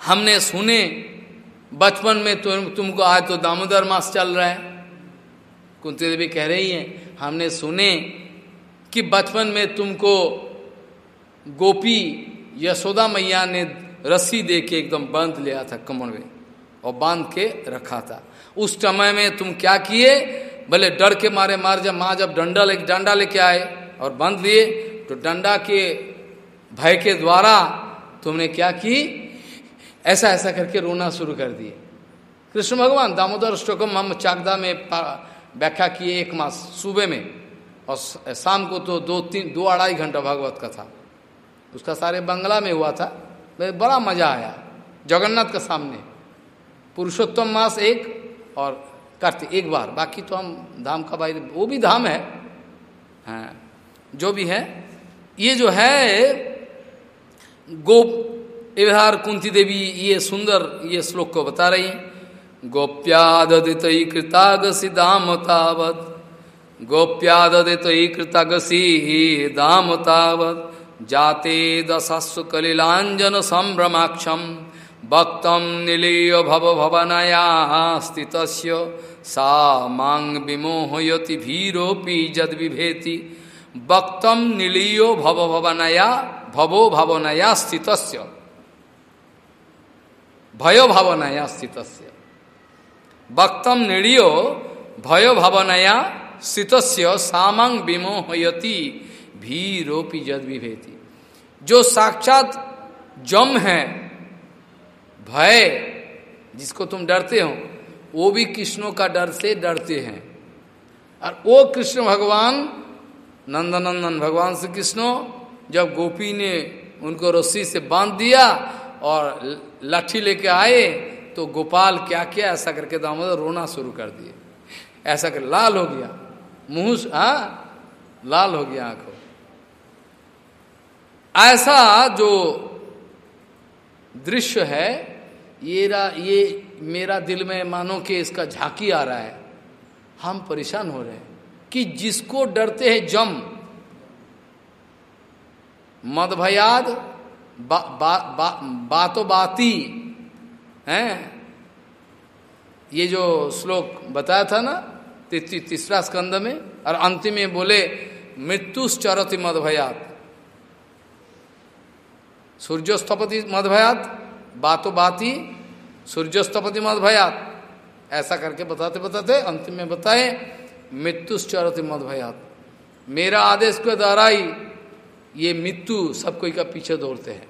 हमने सुने, बचपन में तुम, तुमको आज तो दामोदर मास चल रहा है। कुंती देवी कह रही है, हमने सुने कि बचपन में तुमको गोपी यशोदा मैया ने रस्सी दे के एकदम बाँध लिया था कमर में और बाँध के रखा था। उस समय में तुम क्या किए? भले डर के मारे मार जब माँ जब डंडा ले, डंडा लेके आए और बाँध लिए तो डंडा के भय के द्वारा तुमने क्या की? ऐसा ऐसा करके रोना शुरू कर दिए। कृष्ण भगवान दामोदर स्टोकम हम चाकदा में व्याख्या किए एक मास सुबह में और शाम को तो दो, तीन, दो अढ़ाई घंटा भागवत का था उसका सारे बंगला में हुआ था। बड़ा मज़ा आया। जगन्नाथ के सामने। पुरुषोत्तम मास एक और कार्तिक एक बार। बाकी तो हम धाम का भाई वो भी धाम है। हाँ। जो भी है। ये जो है, गोप इधार कुंती देवी, ये सुंदर ये श्लोक को बता रही। गोप्यादित कृतागसी दाम तावत। गोप्यादित कृतागसी दाम तावत। जाते दशस्व कलिलांजन संभ्रमाक्षम। भक्त निलीय भव भवनया स्थित सा मांग विमोहयति भीरोपि जद विभेति वक्तम निलीयो भव भवनया, भवो भवनया स्थित भयो भावनया स्थित वक्तम निलियो भयो भावनया स्थित सामंग विमोहयति। भीरोपि जद विभेति। जो साक्षात जम है, भय, जिसको तुम डरते हो, वो भी कृष्णों का डर से डरते हैं। और वो कृष्ण भगवान, नंदनंदन भगवान श्री कृष्णो, जब गोपी ने उनको रस्सी से बाँध दिया और लाठी लेके आए तो गोपाल क्या किया? ऐसा करके दामोदर रोना शुरू कर दिए। ऐसा कर लाल हो गया। मुँह हा, लाल हो गया आँखों ऐसा जो दृश्य है ये रा, ये मेरा दिल में मानो कि इसका झांकी आ रहा है। हम परेशान हो रहे हैं कि जिसको डरते हैं जम। मदभयाद बा, बा, बातो बाती हैं? ये जो श्लोक बताया था ना तीसरा स्कंद में और अंतिम में बोले मृत्युश्चरति मदभयात सूर्योस्तपति मदभयात, बातो बाती, सूर्योस्तपति मदभयात। ऐसा करके बताते बताते, अंतिम में बताए, मृत्युश्चरति मदभयात। मेरा आदेश के द्वारा ही ये मृत्यु सब कोई का पीछे दौड़ते हैं।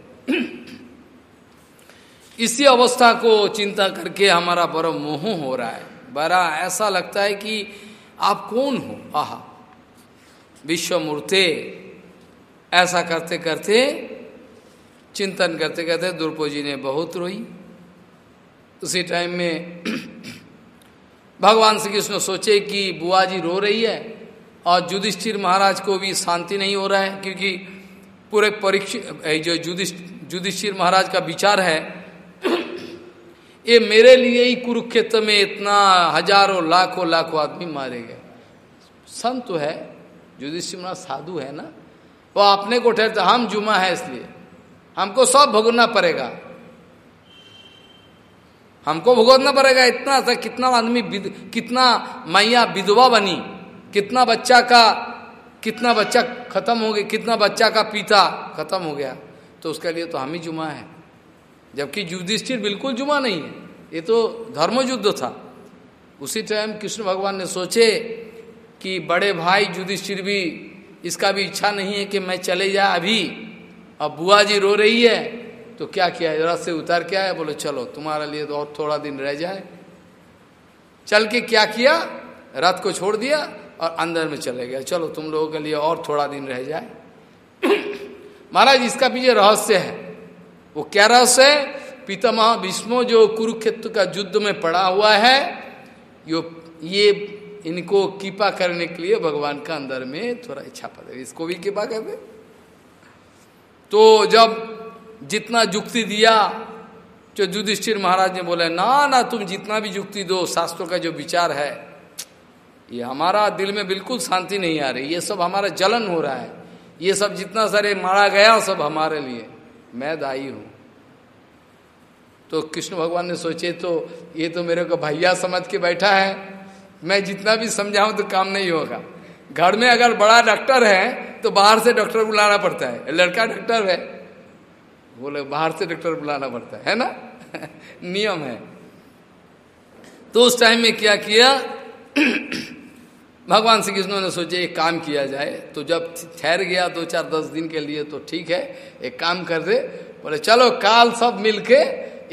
इसी अवस्था को चिंता करके हमारा बड़ा मोह हो रहा है। बड़ा ऐसा लगता है कि आप कौन हो? आह। विश्व मूर्ते ऐसा करते करते चिंतन करते करते दुर्पो जी ने बहुत रोई। उसी टाइम में भगवान श्री कृष्ण सोचे कि बुआ जी रो रही है और युधिष्ठिर महाराज को भी शांति नहीं हो रहा है, क्योंकि पूरे परीक्षा जो युधिष्ठिर महाराज का विचार है, ये मेरे लिए ही कुरुक्षेत्र में इतना हज़ारों, लाखों लाखों आदमी मारे गए। संत तो है, युधिष्ठिर महाराज साधु है ना? वो अपने को ठहरते, हम जुमा है इसलिए। हमको सब भोगना पड़ेगा। हमको भुगतना पड़ेगा इतना था कितना आदमी कितना मैया विधवा बनी, कितना बच्चा का, कितना बच्चा खत्म हो गया, कितना बच्चा का पिता खत्म हो गया तो उसके लिए तो हम ही जुमा है। जबकि युधिष्ठिर बिल्कुल जुमा नहीं है, ये तो धर्म युद्ध था। उसी टाइम कृष्ण भगवान ने सोचे कि बड़े भाई युधिष्ठिर भी, इसका भी इच्छा नहीं है कि मैं चले जाए अभी। अब बुआ जी रो रही है तो क्या किया रथ से उतर के आया, बोले, चलो, तुम्हारे लिए तो और थोड़ा दिन रह जाए। चल के क्या किया? रथ को छोड़ दिया और अंदर में चले गया चलो, तुम लोगों के लिए और थोड़ा दिन रह जाए। महाराज, इसका पीछे रहस्य है। वो क्या रहस्य है? पितामह भीष्मो जो कुरुक्षेत्र का युद्ध में पड़ा हुआ है, यो, ये इनको कृपा करने के लिए भगवान का अंदर में थोड़ा इच्छा पड़े इसको भी कृपा कर तो जब जितना जुक्ति दिया जो युधिष्ठिर महाराज ने बोला, ना ना, तुम जितना भी जुक्ति दो, शास्त्रों का जो विचार है, ये हमारा दिल में बिल्कुल शांति नहीं आ रही, ये सब हमारा जलन हो रहा है, ये सब जितना सारे मारा गया सब हमारे लिए, मैं दाई हूँ। तो कृष्ण भगवान ने सोचे तो ये तो मेरे को भैया समझ के बैठा है, मैं जितना भी समझाऊं तो काम नहीं होगा। घर में अगर बड़ा डॉक्टर है तो बाहर से डॉक्टर बुलाना पड़ता है। लड़का डॉक्टर है बोले बाहर से डॉक्टर बुलाना पड़ता है, है ना? नियम है। तो उस टाइम में क्या किया? भगवान श्री कृष्ण ने सोचे एक काम किया जाए। तो जब ठहर गया दो चार दस दिन के लिए तो ठीक है एक काम कर दे। बोले चलो काल सब मिलके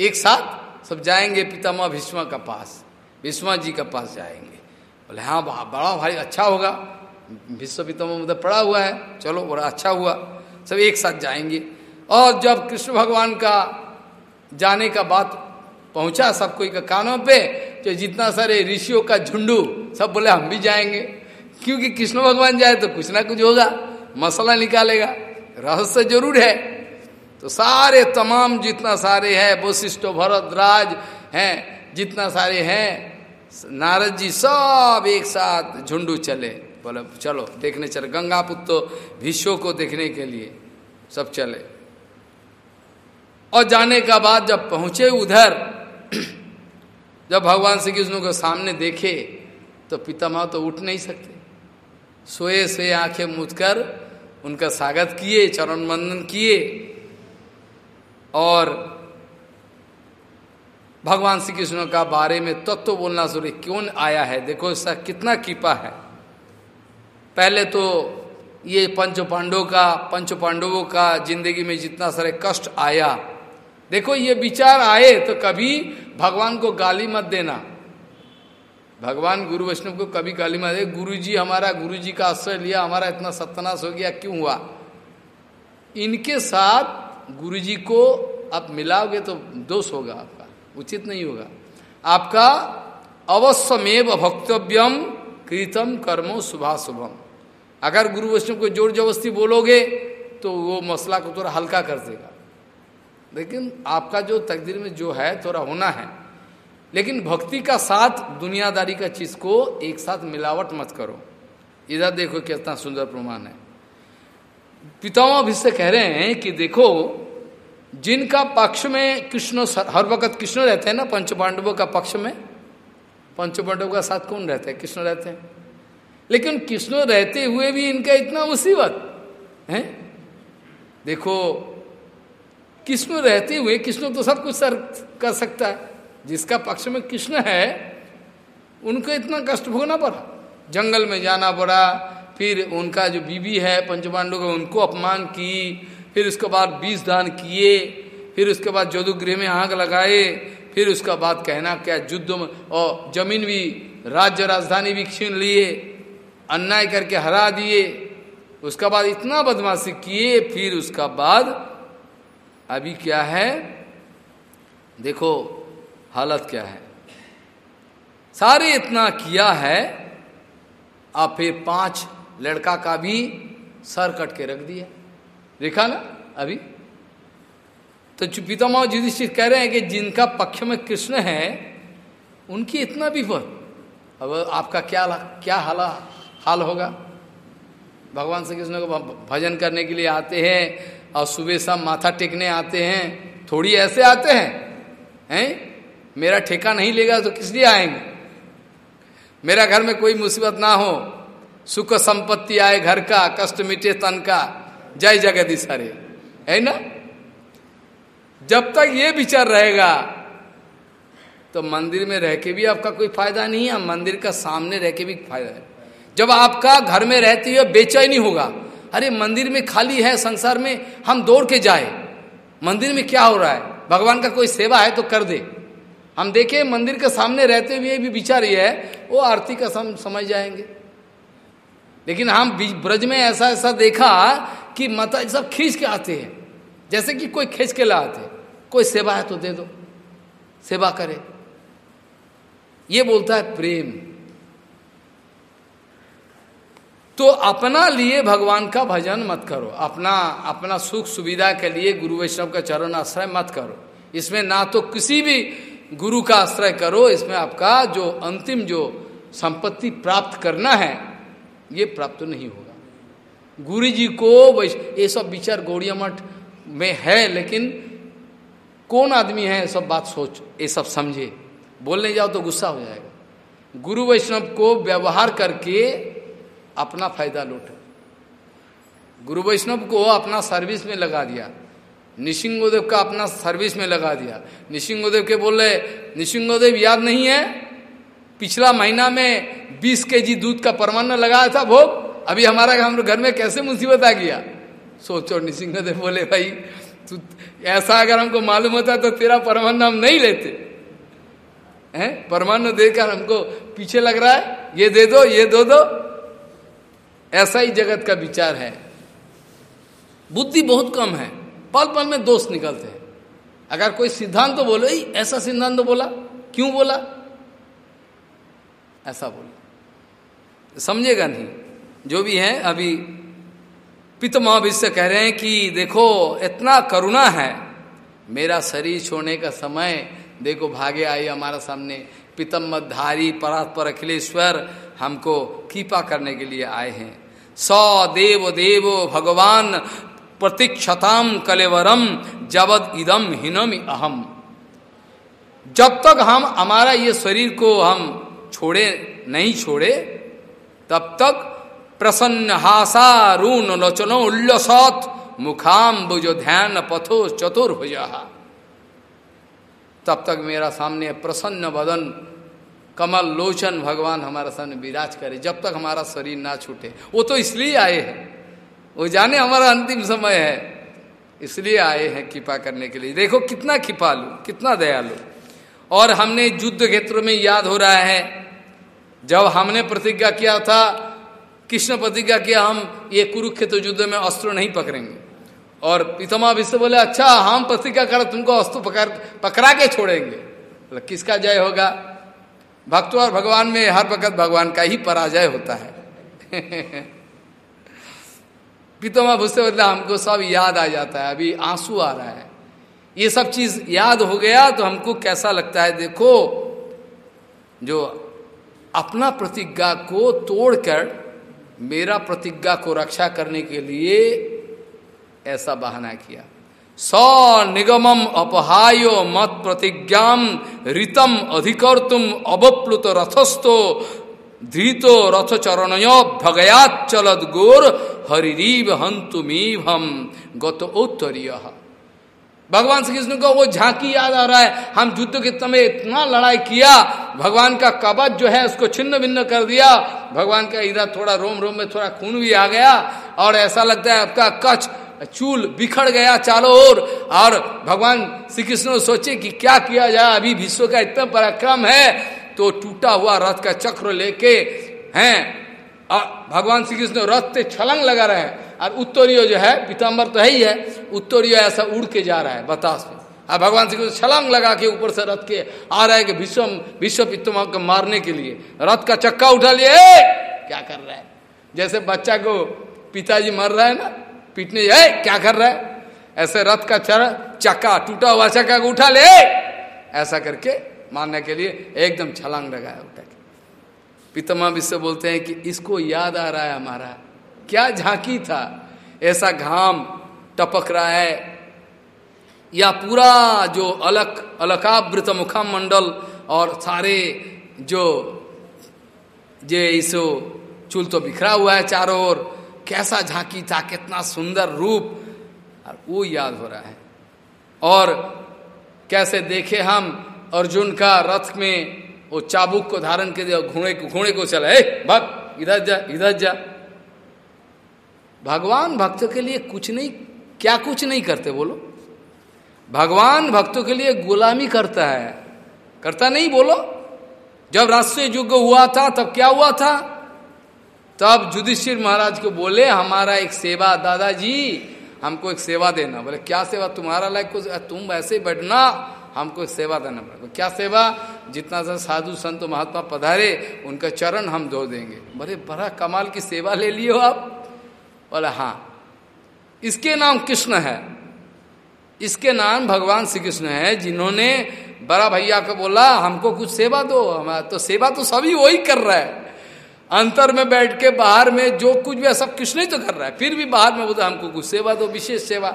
एक साथ सब जाएँगे पितामह भीष्मा का पास भीष्मा जी का पास जाएँगे। बोले हाँ बड़ा भाई अच्छा होगा। विश्व पितामह मतलब पड़ा हुआ है, चलो, बड़ा अच्छा हुआ। सब एक साथ जाएँगे। और जब कृष्ण भगवान का जाने का बात पहुँचा सब कोई का कानों पे तो जितना सारे ऋषियों का झुंडू, सब बोले, हम भी जाएँगे। क्योंकि कृष्ण भगवान जाए तो कुछ ना कुछ होगा, मसला निकालेगा। रहस्य ज़रूर है। तो सारे, तमाम जितना सारे हैं, वशिष्ठ भरतराज हैं, जितना सारे हैं, नारद जी सब एक साथ झुंडू चले। बोले, चलो, देखने चले। गंगा पुत्र विश्व को देखने के लिए सब चले। और जाने का बाद जब पहुँचे उधर, जब भगवान श्री कृष्ण को सामने देखे तो पितामह तो उठ नहीं सकते। सोए सोए आँखें मूझकर उनका स्वागत किए, चरण वंदन किए। और भगवान श्री कृष्ण का बारे में तत्व तो बोलना शुरू, क्यों आया है? देखो, इसका कितना कृपा है। पहले तो ये पंच पांडवों का, पंच पांडवों का ज़िंदगी में जितना सारे कष्ट आया। देखो, ये विचार आए तो कभी भगवान को गाली मत देना। भगवान गुरु वैष्णव को कभी काली मारे गुरु जी हमारा गुरु जी का आश्रय लिया, हमारा इतना सत्यानाश हो गया, क्यों हुआ? इनके साथ गुरु जी को आप मिलाओगे तो दोष होगा आपका, उचित नहीं होगा। आपका अवश्यमेव भक्तव्यम, कृतम कर्मो शुभा शुभम अगर गुरु वैष्णव को ज़ोर जबरस्ती बोलोगे तो वो मसला को थोड़ा हल्का कर देगा। लेकिन आपका जो तकदीर में जो है, थोड़ा होना है। लेकिन भक्ति का साथ, दुनियादारी का चीज़ को एक साथ मिलावट मत करो। इधर देखो कितना सुंदर प्रमाण है। पितामह भी से कह रहे हैं कि देखो, जिनका पक्ष में कृष्ण हर वक्त कृष्ण रहते हैं ना पंच पांडवों का पक्ष में? पंच पांडवों का साथ कौन रहता है? कृष्ण रहते हैं। लेकिन कृष्ण रहते हुए भी इनका इतना मुसीबत है? देखो, कृष्ण रहते हुए, कृष्ण तो सब कुछ सर, कर सकता है। जिसका पक्ष में कृष्ण है, उनको इतना कष्ट भोगना पड़ा। जंगल में जाना पड़ा, फिर उनका जो बीबी है पंचपांडु का उनको अपमान की, फिर उसके बाद बीस दान किए, फिर उसके बाद जदुगृह में आग लगाए, फिर उसका बाद कहना क्या, युद्ध में, और ज़मीन भी, राज्य राजधानी भी छीन लिए। अन्याय करके हरा दिए, उसका बाद इतना बदमाशी किए, फिर उसका बाद अभी क्या है? देखो, हालत क्या है? सारे इतना किया है, आप फिर पाँच लड़का का भी सर कट के रख दिया। देखा ना, अभी? तो पितामह युधिष्ठिर कह रहे हैं कि जिनका पक्ष में कृष्ण है, उनकी इतना भी विपद अब आपका क्या क्या हाल हाल होगा। भगवान श्री कृष्ण को भजन करने के लिए आते हैं और सुबह शाम माथा टेकने आते हैं। थोड़ी ऐसे आते हैं हैं? मेरा ठेका नहीं लेगा तो किस लिए आएँगे? मेरा घर में कोई मुसीबत ना हो। सुख संपत्ति आए घर का, कष्ट मिटे तन का। जय जगदीश हरे। है ना? जब तक ये विचार रहेगा तो मंदिर में रह के भी आपका कोई फ़ायदा नहीं है। मंदिर का सामने रह के भी फ़ायदा है। जब आपका घर में रहती हुए बेचैनी होगा। अरे मंदिर में खाली है संसार में हम दौड़ के जाए। मंदिर में क्या हो रहा है? भगवान का कोई सेवा है तो कर दे। हम देखें मंदिर के सामने रहते हुए भी विचार ये है वो आरती का सम, समझ जाएँगे। लेकिन हम ब्रज में ऐसा ऐसा देखा कि माता सब खींच के आते हैं। जैसे कि कोई खींच के लाते कोई सेवा है तो दे दो। सेवा करे। ये बोलता है प्रेम। तो अपना लिए भगवान का भजन मत करो। अपना अपना सुख सुविधा के लिए गुरु वैष्णव का चरण आश्रय मत करो। इसमें ना तो किसी भी गुरु का आश्रय करो, इसमें आपका जो अंतिम जो संपत्ति प्राप्त करना है, ये प्राप्त नहीं होगा। गुरु जी को ये सब विचार गौड़िया मठ में है, लेकिन कौन आदमी है सब बात सोच, ये सब समझे। बोलने जाओ तो गुस्सा हो जाएगा। गुरु वैष्णव को व्यवहार करके अपना फ़ायदा लूटे। गुरु वैष्णव को अपना सर्विस में लगा दिया। निशिंगोदेव का अपना सर्विस में लगा दिया। निशिंगोदेव के बोले, निशिंगोदेव, याद नहीं है? पिछला महीना में 20 के जी दूध का परमान्न लगाया था भोग। अभी हमारा हम घर में कैसे मुसीबत आ गया? सोचो, निशिंगदेव बोले, भाई, तू ऐसा अगर हमको मालूम होता तो तेरा परमान्न हम नहीं लेते। हैं? परमान्न देकर हमको पीछे लग रहा है? ये दे दो, ये दो दो। ऐसा ही जगत का विचार है। बुद्धि बहुत कम है। पल पल में दोष निकलते हैं। अगर कोई सिद्धांत तो बोलो ऐसा सिद्धांत तो बोला, क्यों बोला? ऐसा बोला। समझेगा नहीं। जो भी है, अभी पित महाविश्व कह रहे हैं कि, देखो, इतना करुणा है। मेरा शरीर छोड़ने का समय, देखो, भागे आई हमारा सामने। पितम मधारी परात्पर अखिलेश्वर हमको कृपा करने के लिए आए हैं। सौ देव देव भगवान प्रतीक्षताम कलेवरम जबद इदम हिनम अहम। जब तक हम हमारा ये शरीर को हम छोड़े, नहीं छोड़े, तब तक प्रसन्न हासा रून लोचनो उल्लसत मुखाम बुझो ध्यान पथो चतुर हो जा तब तक मेरा सामने प्रसन्न बदन कमल लोचन भगवान हमारा सामने विराज करे, जब तक हमारा शरीर ना छूटे। वो तो इसलिए आए हैं। वो जाने हमारा अंतिम समय है। इसलिए आए हैं कृपा करने के लिए। देखो कितना कृपालु, कितना दयालु। और हमने युद्ध क्षेत्र में याद हो रहा है, जब हमने प्रतिज्ञा किया था, कृष्ण प्रतिज्ञा किया हम ये कुरुक्षेत्र युद्ध में अस्त्र नहीं पकड़ेंगे। और पितमा विश्व बोले अच्छा हम प्रतिज्ञा कर, तुमको अस्त्र पकड़, पकड़ा के छोड़ेंगे। किसका जय होगा? भक्त और भगवान में हर वक्त भगवान का ही पराजय होता है। पितमा भूसे बोले हमको सब याद आ जाता है, अभी आँसू आ रहा है। ये सब चीज़ याद हो गया तो हमको कैसा लगता है? देखो, जो अपना प्रतिज्ञा को तोड़कर मेरा प्रतिज्ञा को रक्षा करने के लिए ऐसा बहाना किया। स निगमम अपहायो मत प्रतिज्ञा ऋतम अधिकर तुम अवप्लुत रथस्थो धृतो रथ चरण भगयात चलद गोर हरिरीव हंतुमीव हम गत उत्तरीय। भगवान श्री कृष्ण को वो झांकी याद आ रहा है, हम युद्ध के समय इतना लड़ाई किया, भगवान का कवच जो है उसको छिन्न भिन्न कर दिया, भगवान का इधर थोड़ा रोम रोम में थोड़ा खून भी आ गया, और ऐसा लगता है आपका कच्छ चूल बिखर गया चारों ओर, और भगवान श्री कृष्ण सोचे कि क्या किया जाए, अभी विश्व का इतना पराक्रम है तो टूटा हुआ रथ का चक्र लेके, हैं भगवान श्री कृष्ण रथ से छलंग लगा रहे हैं, और उत्तरीय जो है पीताम्बर तो है ही है, उत्तरीय ऐसा उड़ के जा रहा है, बतास में। और भगवान श्री कृष्ण छलांग लगा के ऊपर से रथ के आ रहा है कि विश्व विश्व पित्तमा को मारने के लिए। रथ का चक्का उठा लिए क्या कर रहा है? जैसे बच्चा को पिताजी मर रहा है ना पीटने जाए क्या कर रहा है? ऐसे रथ का चर, चक्का टूटा हुआ चक्का को उठा ले। ऐसा करके मारने के लिए एकदम छलांग लगाया उठा के। पितमा विश्व बोलते हैं कि, इसको याद आ रहा है हमारा। क्या झांकी था? ऐसा घाम टपक रहा है। या पूरा जो अलक, अलकावृत मुखा मंडल और सारे जो, जे इसो चूल तो बिखरा हुआ है चारों ओर कैसा झांकी था, कितना सुंदर रूप। और वो याद हो रहा है। और कैसे देखे हम अर्जुन का रथ में, वो चाबुक को धारण के दिया घोड़े को घोड़े को चला, ए भक्त इधर जा इधर जा। भगवान भक्तों के लिए कुछ नहीं, क्या कुछ नहीं करते बोलो? भगवान भक्तों के लिए गुलामी करता है। करता नहीं बोलो? जब राष्ट्रीय युग हुआ था, तब क्या हुआ था? तब युधिष्ठिर महाराज को बोले, हमारा एक सेवा, दादाजी, हमको एक सेवा देना। बोले, क्या सेवा? तुम्हारा लायक कुछ तुम ऐसे बैठना, हमको एक सेवा देना। पड़ेगा क्या सेवा? जितना सा साधु संत महात्मा पधारे, उनका चरण हम धो देंगे। बड़े बड़ा कमाल की सेवा ले लियो आप। बोले हाँ। इसके नाम कृष्ण है। इसके नाम भगवान श्री कृष्ण है, जिन्होंने बड़ा भैया को बोला, हमको कुछ सेवा दो। हमारा तो सेवा तो सभी वही कर रहा है। अंतर में बैठ के बाहर में जो कुछ भी सब कृष्ण ही तो कर रहा है। फिर भी बाहर में बोलता, हमको कुछ सेवा दो, विशेष सेवा।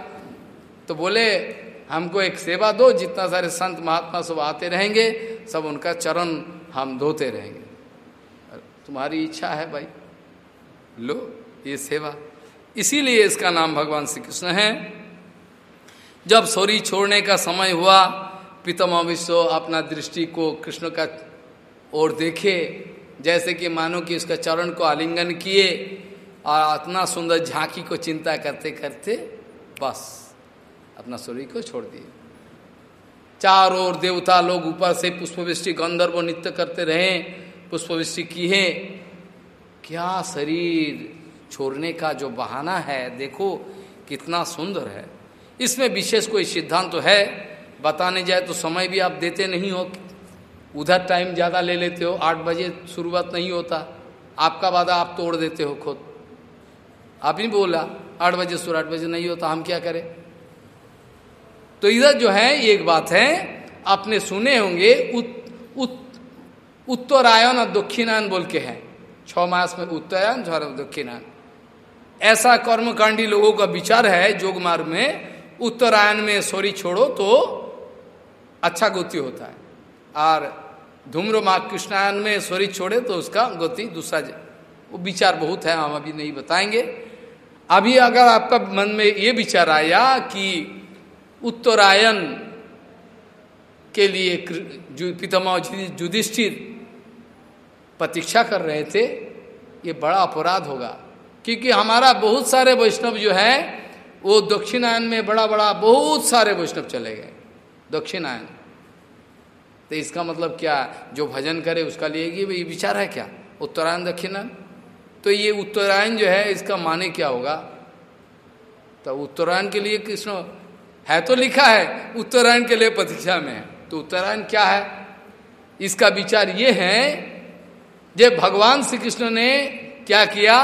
तो बोले, हमको एक सेवा दो, जितना सारे संत महात्मा सब आते रहेंगे, सब उनका चरण हम धोते रहेंगे। तुम्हारी इच्छा है भाई। लो, ये सेवा। इसीलिए इसका नाम भगवान श्री कृष्ण है। जब सोरी छोड़ने का समय हुआ पितमा विश्व अपना दृष्टि को कृष्ण का ओर देखे जैसे कि मानो कि उसका चरण को आलिंगन किए और इतना सुंदर झांकी को चिंता करते करते बस अपना शरीर को छोड़ दिए। चार ओर देवता लोग ऊपर से पुष्पवृष्टि, गंधर्व नृत्य करते रहे, पुष्पवृष्टि किए क्या शरीर छोड़ने का जो बहाना है, देखो कितना सुंदर है। इसमें विशेष कोई सिद्धांत तो है। बताने जाए तो समय भी आप देते नहीं हो। उधर टाइम ज़्यादा ले लेते हो आठ बजे शुरुआत नहीं होता आपका वादा आप तोड़ देते हो खुद। आप ही बोला आठ बजे शुरू आठ बजे नहीं होता हम क्या करें? तो इधर जो है एक बात है आपने सुने होंगे उत, उत, उत्तरायण और दक्षिणायन बोल के हैं। छ मास में उत्तरायण छ दक्षिणायन ऐसा कर्मकांडी लोगों का विचार है जोग मार्ग में उत्तरायण में सोरी छोड़ो तो अच्छा गति होता है। और धूम्र मार्ग कृष्णायन में सोरी छोड़े तो उसका गति दूसरा वो विचार बहुत है, हम अभी नहीं बताएँगे। अभी अगर आपका मन में ये विचार आया कि उत्तरायण के लिए पितामह युधिष्ठिर प्रतीक्षा कर रहे थे, ये बड़ा अपराध होगा। क्योंकि हमारा बहुत सारे वैष्णव जो है, वो दक्षिणायन में बड़ा बड़ा बहुत सारे वैष्णव चले गए। दक्षिणायन। तो इसका मतलब क्या? जो भजन करे उसका लिए ये विचार है क्या? उत्तरायण दक्षिणायन तो ये उत्तरायण जो है, इसका माने क्या होगा? तो उत्तरायण के लिए कृष्ण, है तो लिखा है, उत्तरायण के लिए प्रतीक्षा में तो उत्तरायण क्या है? इसका विचार ये है, जब भगवान श्री कृष्ण ने क्या किया?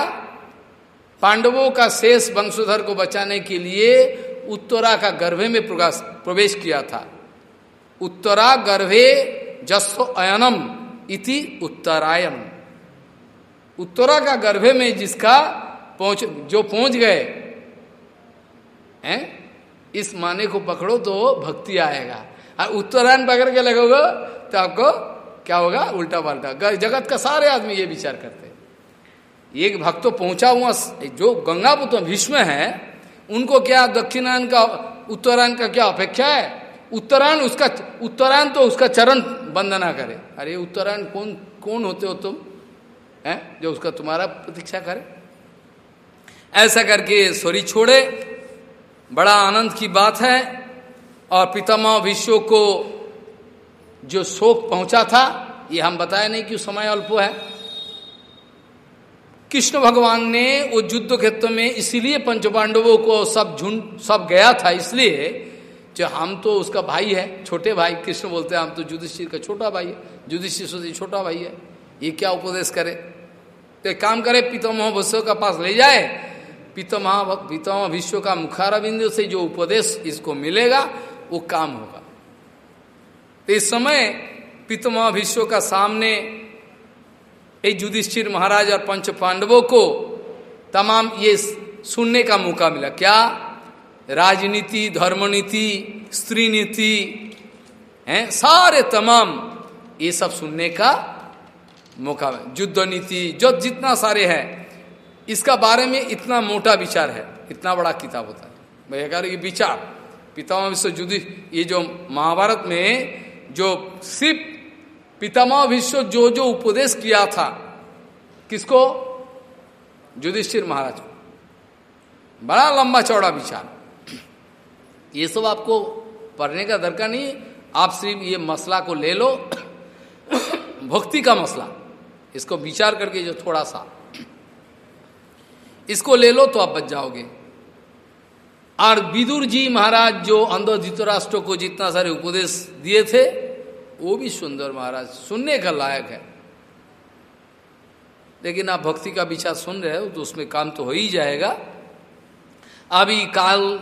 पांडवों का शेष वंशोधर को बचाने के लिए उत्तरा का गर्भे में प्रवेश किया था। उत्तरा गर्भे जस्व अयनम इति उत्तरायण। उत्तरा का गर्भे में जिसका पहुँच, जो पहुँच गए, हैं, इस माने को पकड़ो तो भक्ति आएगा। और उत्तरायण पकड़ के लगोगे तो आपको क्या होगा? उल्टा पाल्टा जगत का सारे आदमी ये विचार करते एक भक्त तो पहुँचा हुआ, जो गंगापुत्र भीष्म है, उनको क्या दक्षिणायन का, उत्तरायण का क्या अपेक्षा है? उत्तरायण उसका, उत्तरायण तो उसका चरण वंदना करे। अरे उत्तरायण कौन कौन होते हो तुम? है? जो उसका तुम्हारा प्रतीक्षा करे। ऐसा करके सोरी छोड़े। बड़ा आनंद की बात है। और पितामह विश्व को जो शोक पहुँचा था, ये हम बताए नहीं कि समय अल्प है। कृष्ण भगवान ने वो युद्ध क्षेत्र में इसीलिए पंचपांडवों को सब झुंड, सब गया था, इसलिए जो हम तो उसका भाई है, छोटे भाई, कृष्ण बोलते हैं, हम तो युधिष्ठिर का छोटा भाई है, युधिष्ठिर से छोटा भाई है। ये क्या उपदेश करे? तो काम करे पितामह भस्व का पास ले जाए। पितामह पितामह विश्व का मुखारा से जो उपदेश इसको मिलेगा, वो काम होगा। तो इस समय पितामह विश्व का सामने एक युधिष्ठिर महाराज और पंच पांडवों को तमाम ये सुनने का मौका मिला। क्या? राजनीति, धर्मनीति स्त्री नीति हैं, सारे तमाम ये सब सुनने का मौका युद्ध नीति जो जितना सारे हैं, इसका बारे में इतना मोटा विचार है, इतना बड़ा किताब होता है। मैं कह रही विचार, पितामह विश्व युद्धि ये जो महाभारत में जो सिर्फ़ पितामह विश्व जो जो उपदेश किया था, किसको? युधिष्ठिर महाराज बड़ा लंबा चौड़ा विचार। ये सब आपको पढ़ने का दरकार नहीं। आप सिर्फ़ ये मसला को ले लो। भक्ति का मसला। इसको विचार करके जो थोड़ा सा। इसको ले लो तो आप बच जाओगे। और विदुर जी महाराज जो अंधो धृतराष्ट्र को जितना सारे उपदेश दिए थे, वो भी सुंदर महाराज, सुनने का लायक है। लेकिन आप भक्ति का विचार सुन रहे हो तो उसमें काम तो हो ही जाएगा। अभी काल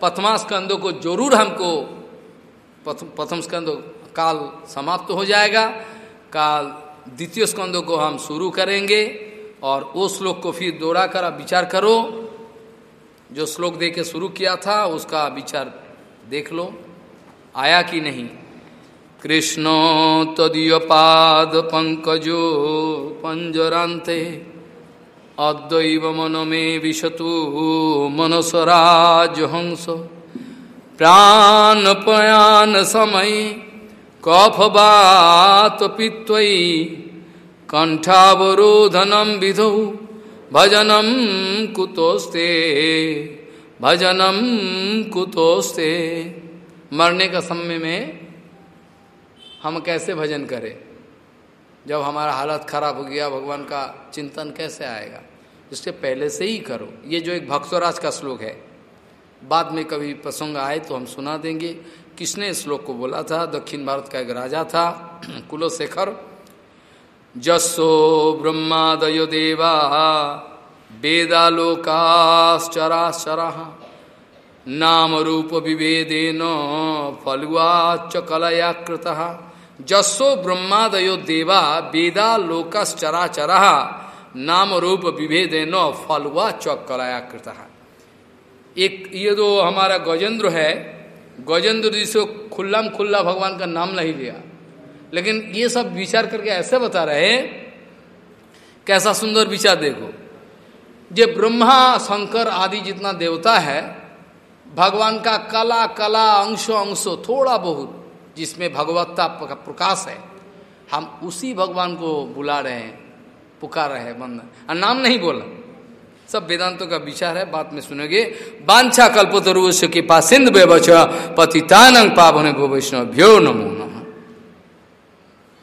प्रथमा स्कंदों को ज़रूर हमको प्रथम स्कंद काल समाप्त हो जाएगा। काल द्वितीय स्कंदों को हम शुरू करेंगे और वो श्लोक को फिर दोहरा कर विचार करो। जो श्लोक दे के शुरू किया था, उसका विचार देख लो। आया कि नहीं? कृष्ण तदीय पाद पंकजो पंजरांते अद्वैव मन में विशतु मनसराज हंस प्राण पयान समय कफ बात पित्वई कंठावरोधनम विधौ भजनम कुतोस्ते भजनम कुतोस्ते। मरने का समय में हम कैसे भजन करें? जब हमारा हालत खराब हो गया, भगवान का चिंतन कैसे आएगा? इसके पहले से ही करो। ये जो एक भक्तराज का श्लोक है, बाद में कभी प्रसंग आए तो हम सुना देंगे। किसने श्लोक को बोला था? दक्षिण भारत का एक राजा था, कुलशेखर। जसो ब्रह्मादयो देवा, वेदालोकाश्चराश्चरा। नाम रूप विभेदेन फलुआच कलया कृत जसो ब्रह्मादयो देवा वेदा लोकस चरा चरा नाम रूप विभेदेन फलुआ च कलया कृत। एक ये जो हमारा गजेंद्र है, गजेंद्र जी से खुल्लाम खुल्ला भगवान का नाम नहीं लिया। लेकिन ये सब विचार करके ऐसे बता रहे कैसा सुंदर विचार देखो। जे ब्रह्मा, शंकर आदि जितना देवता है, भगवान का कला कला, अंशो अंशो, थोड़ा बहुत जिसमें भगवत्ता का प्रकाश है, हम उसी भगवान को बुला रहे हैं, पुकार रहे हैं बंधन और नाम नहीं बोला। सब वेदांतों का विचार है, बात में सुनोगे। बांछा कल्पतरुष के पास सिंध बेबच पतितानंग पावन गो वैष्णव भ्यो नमो नम।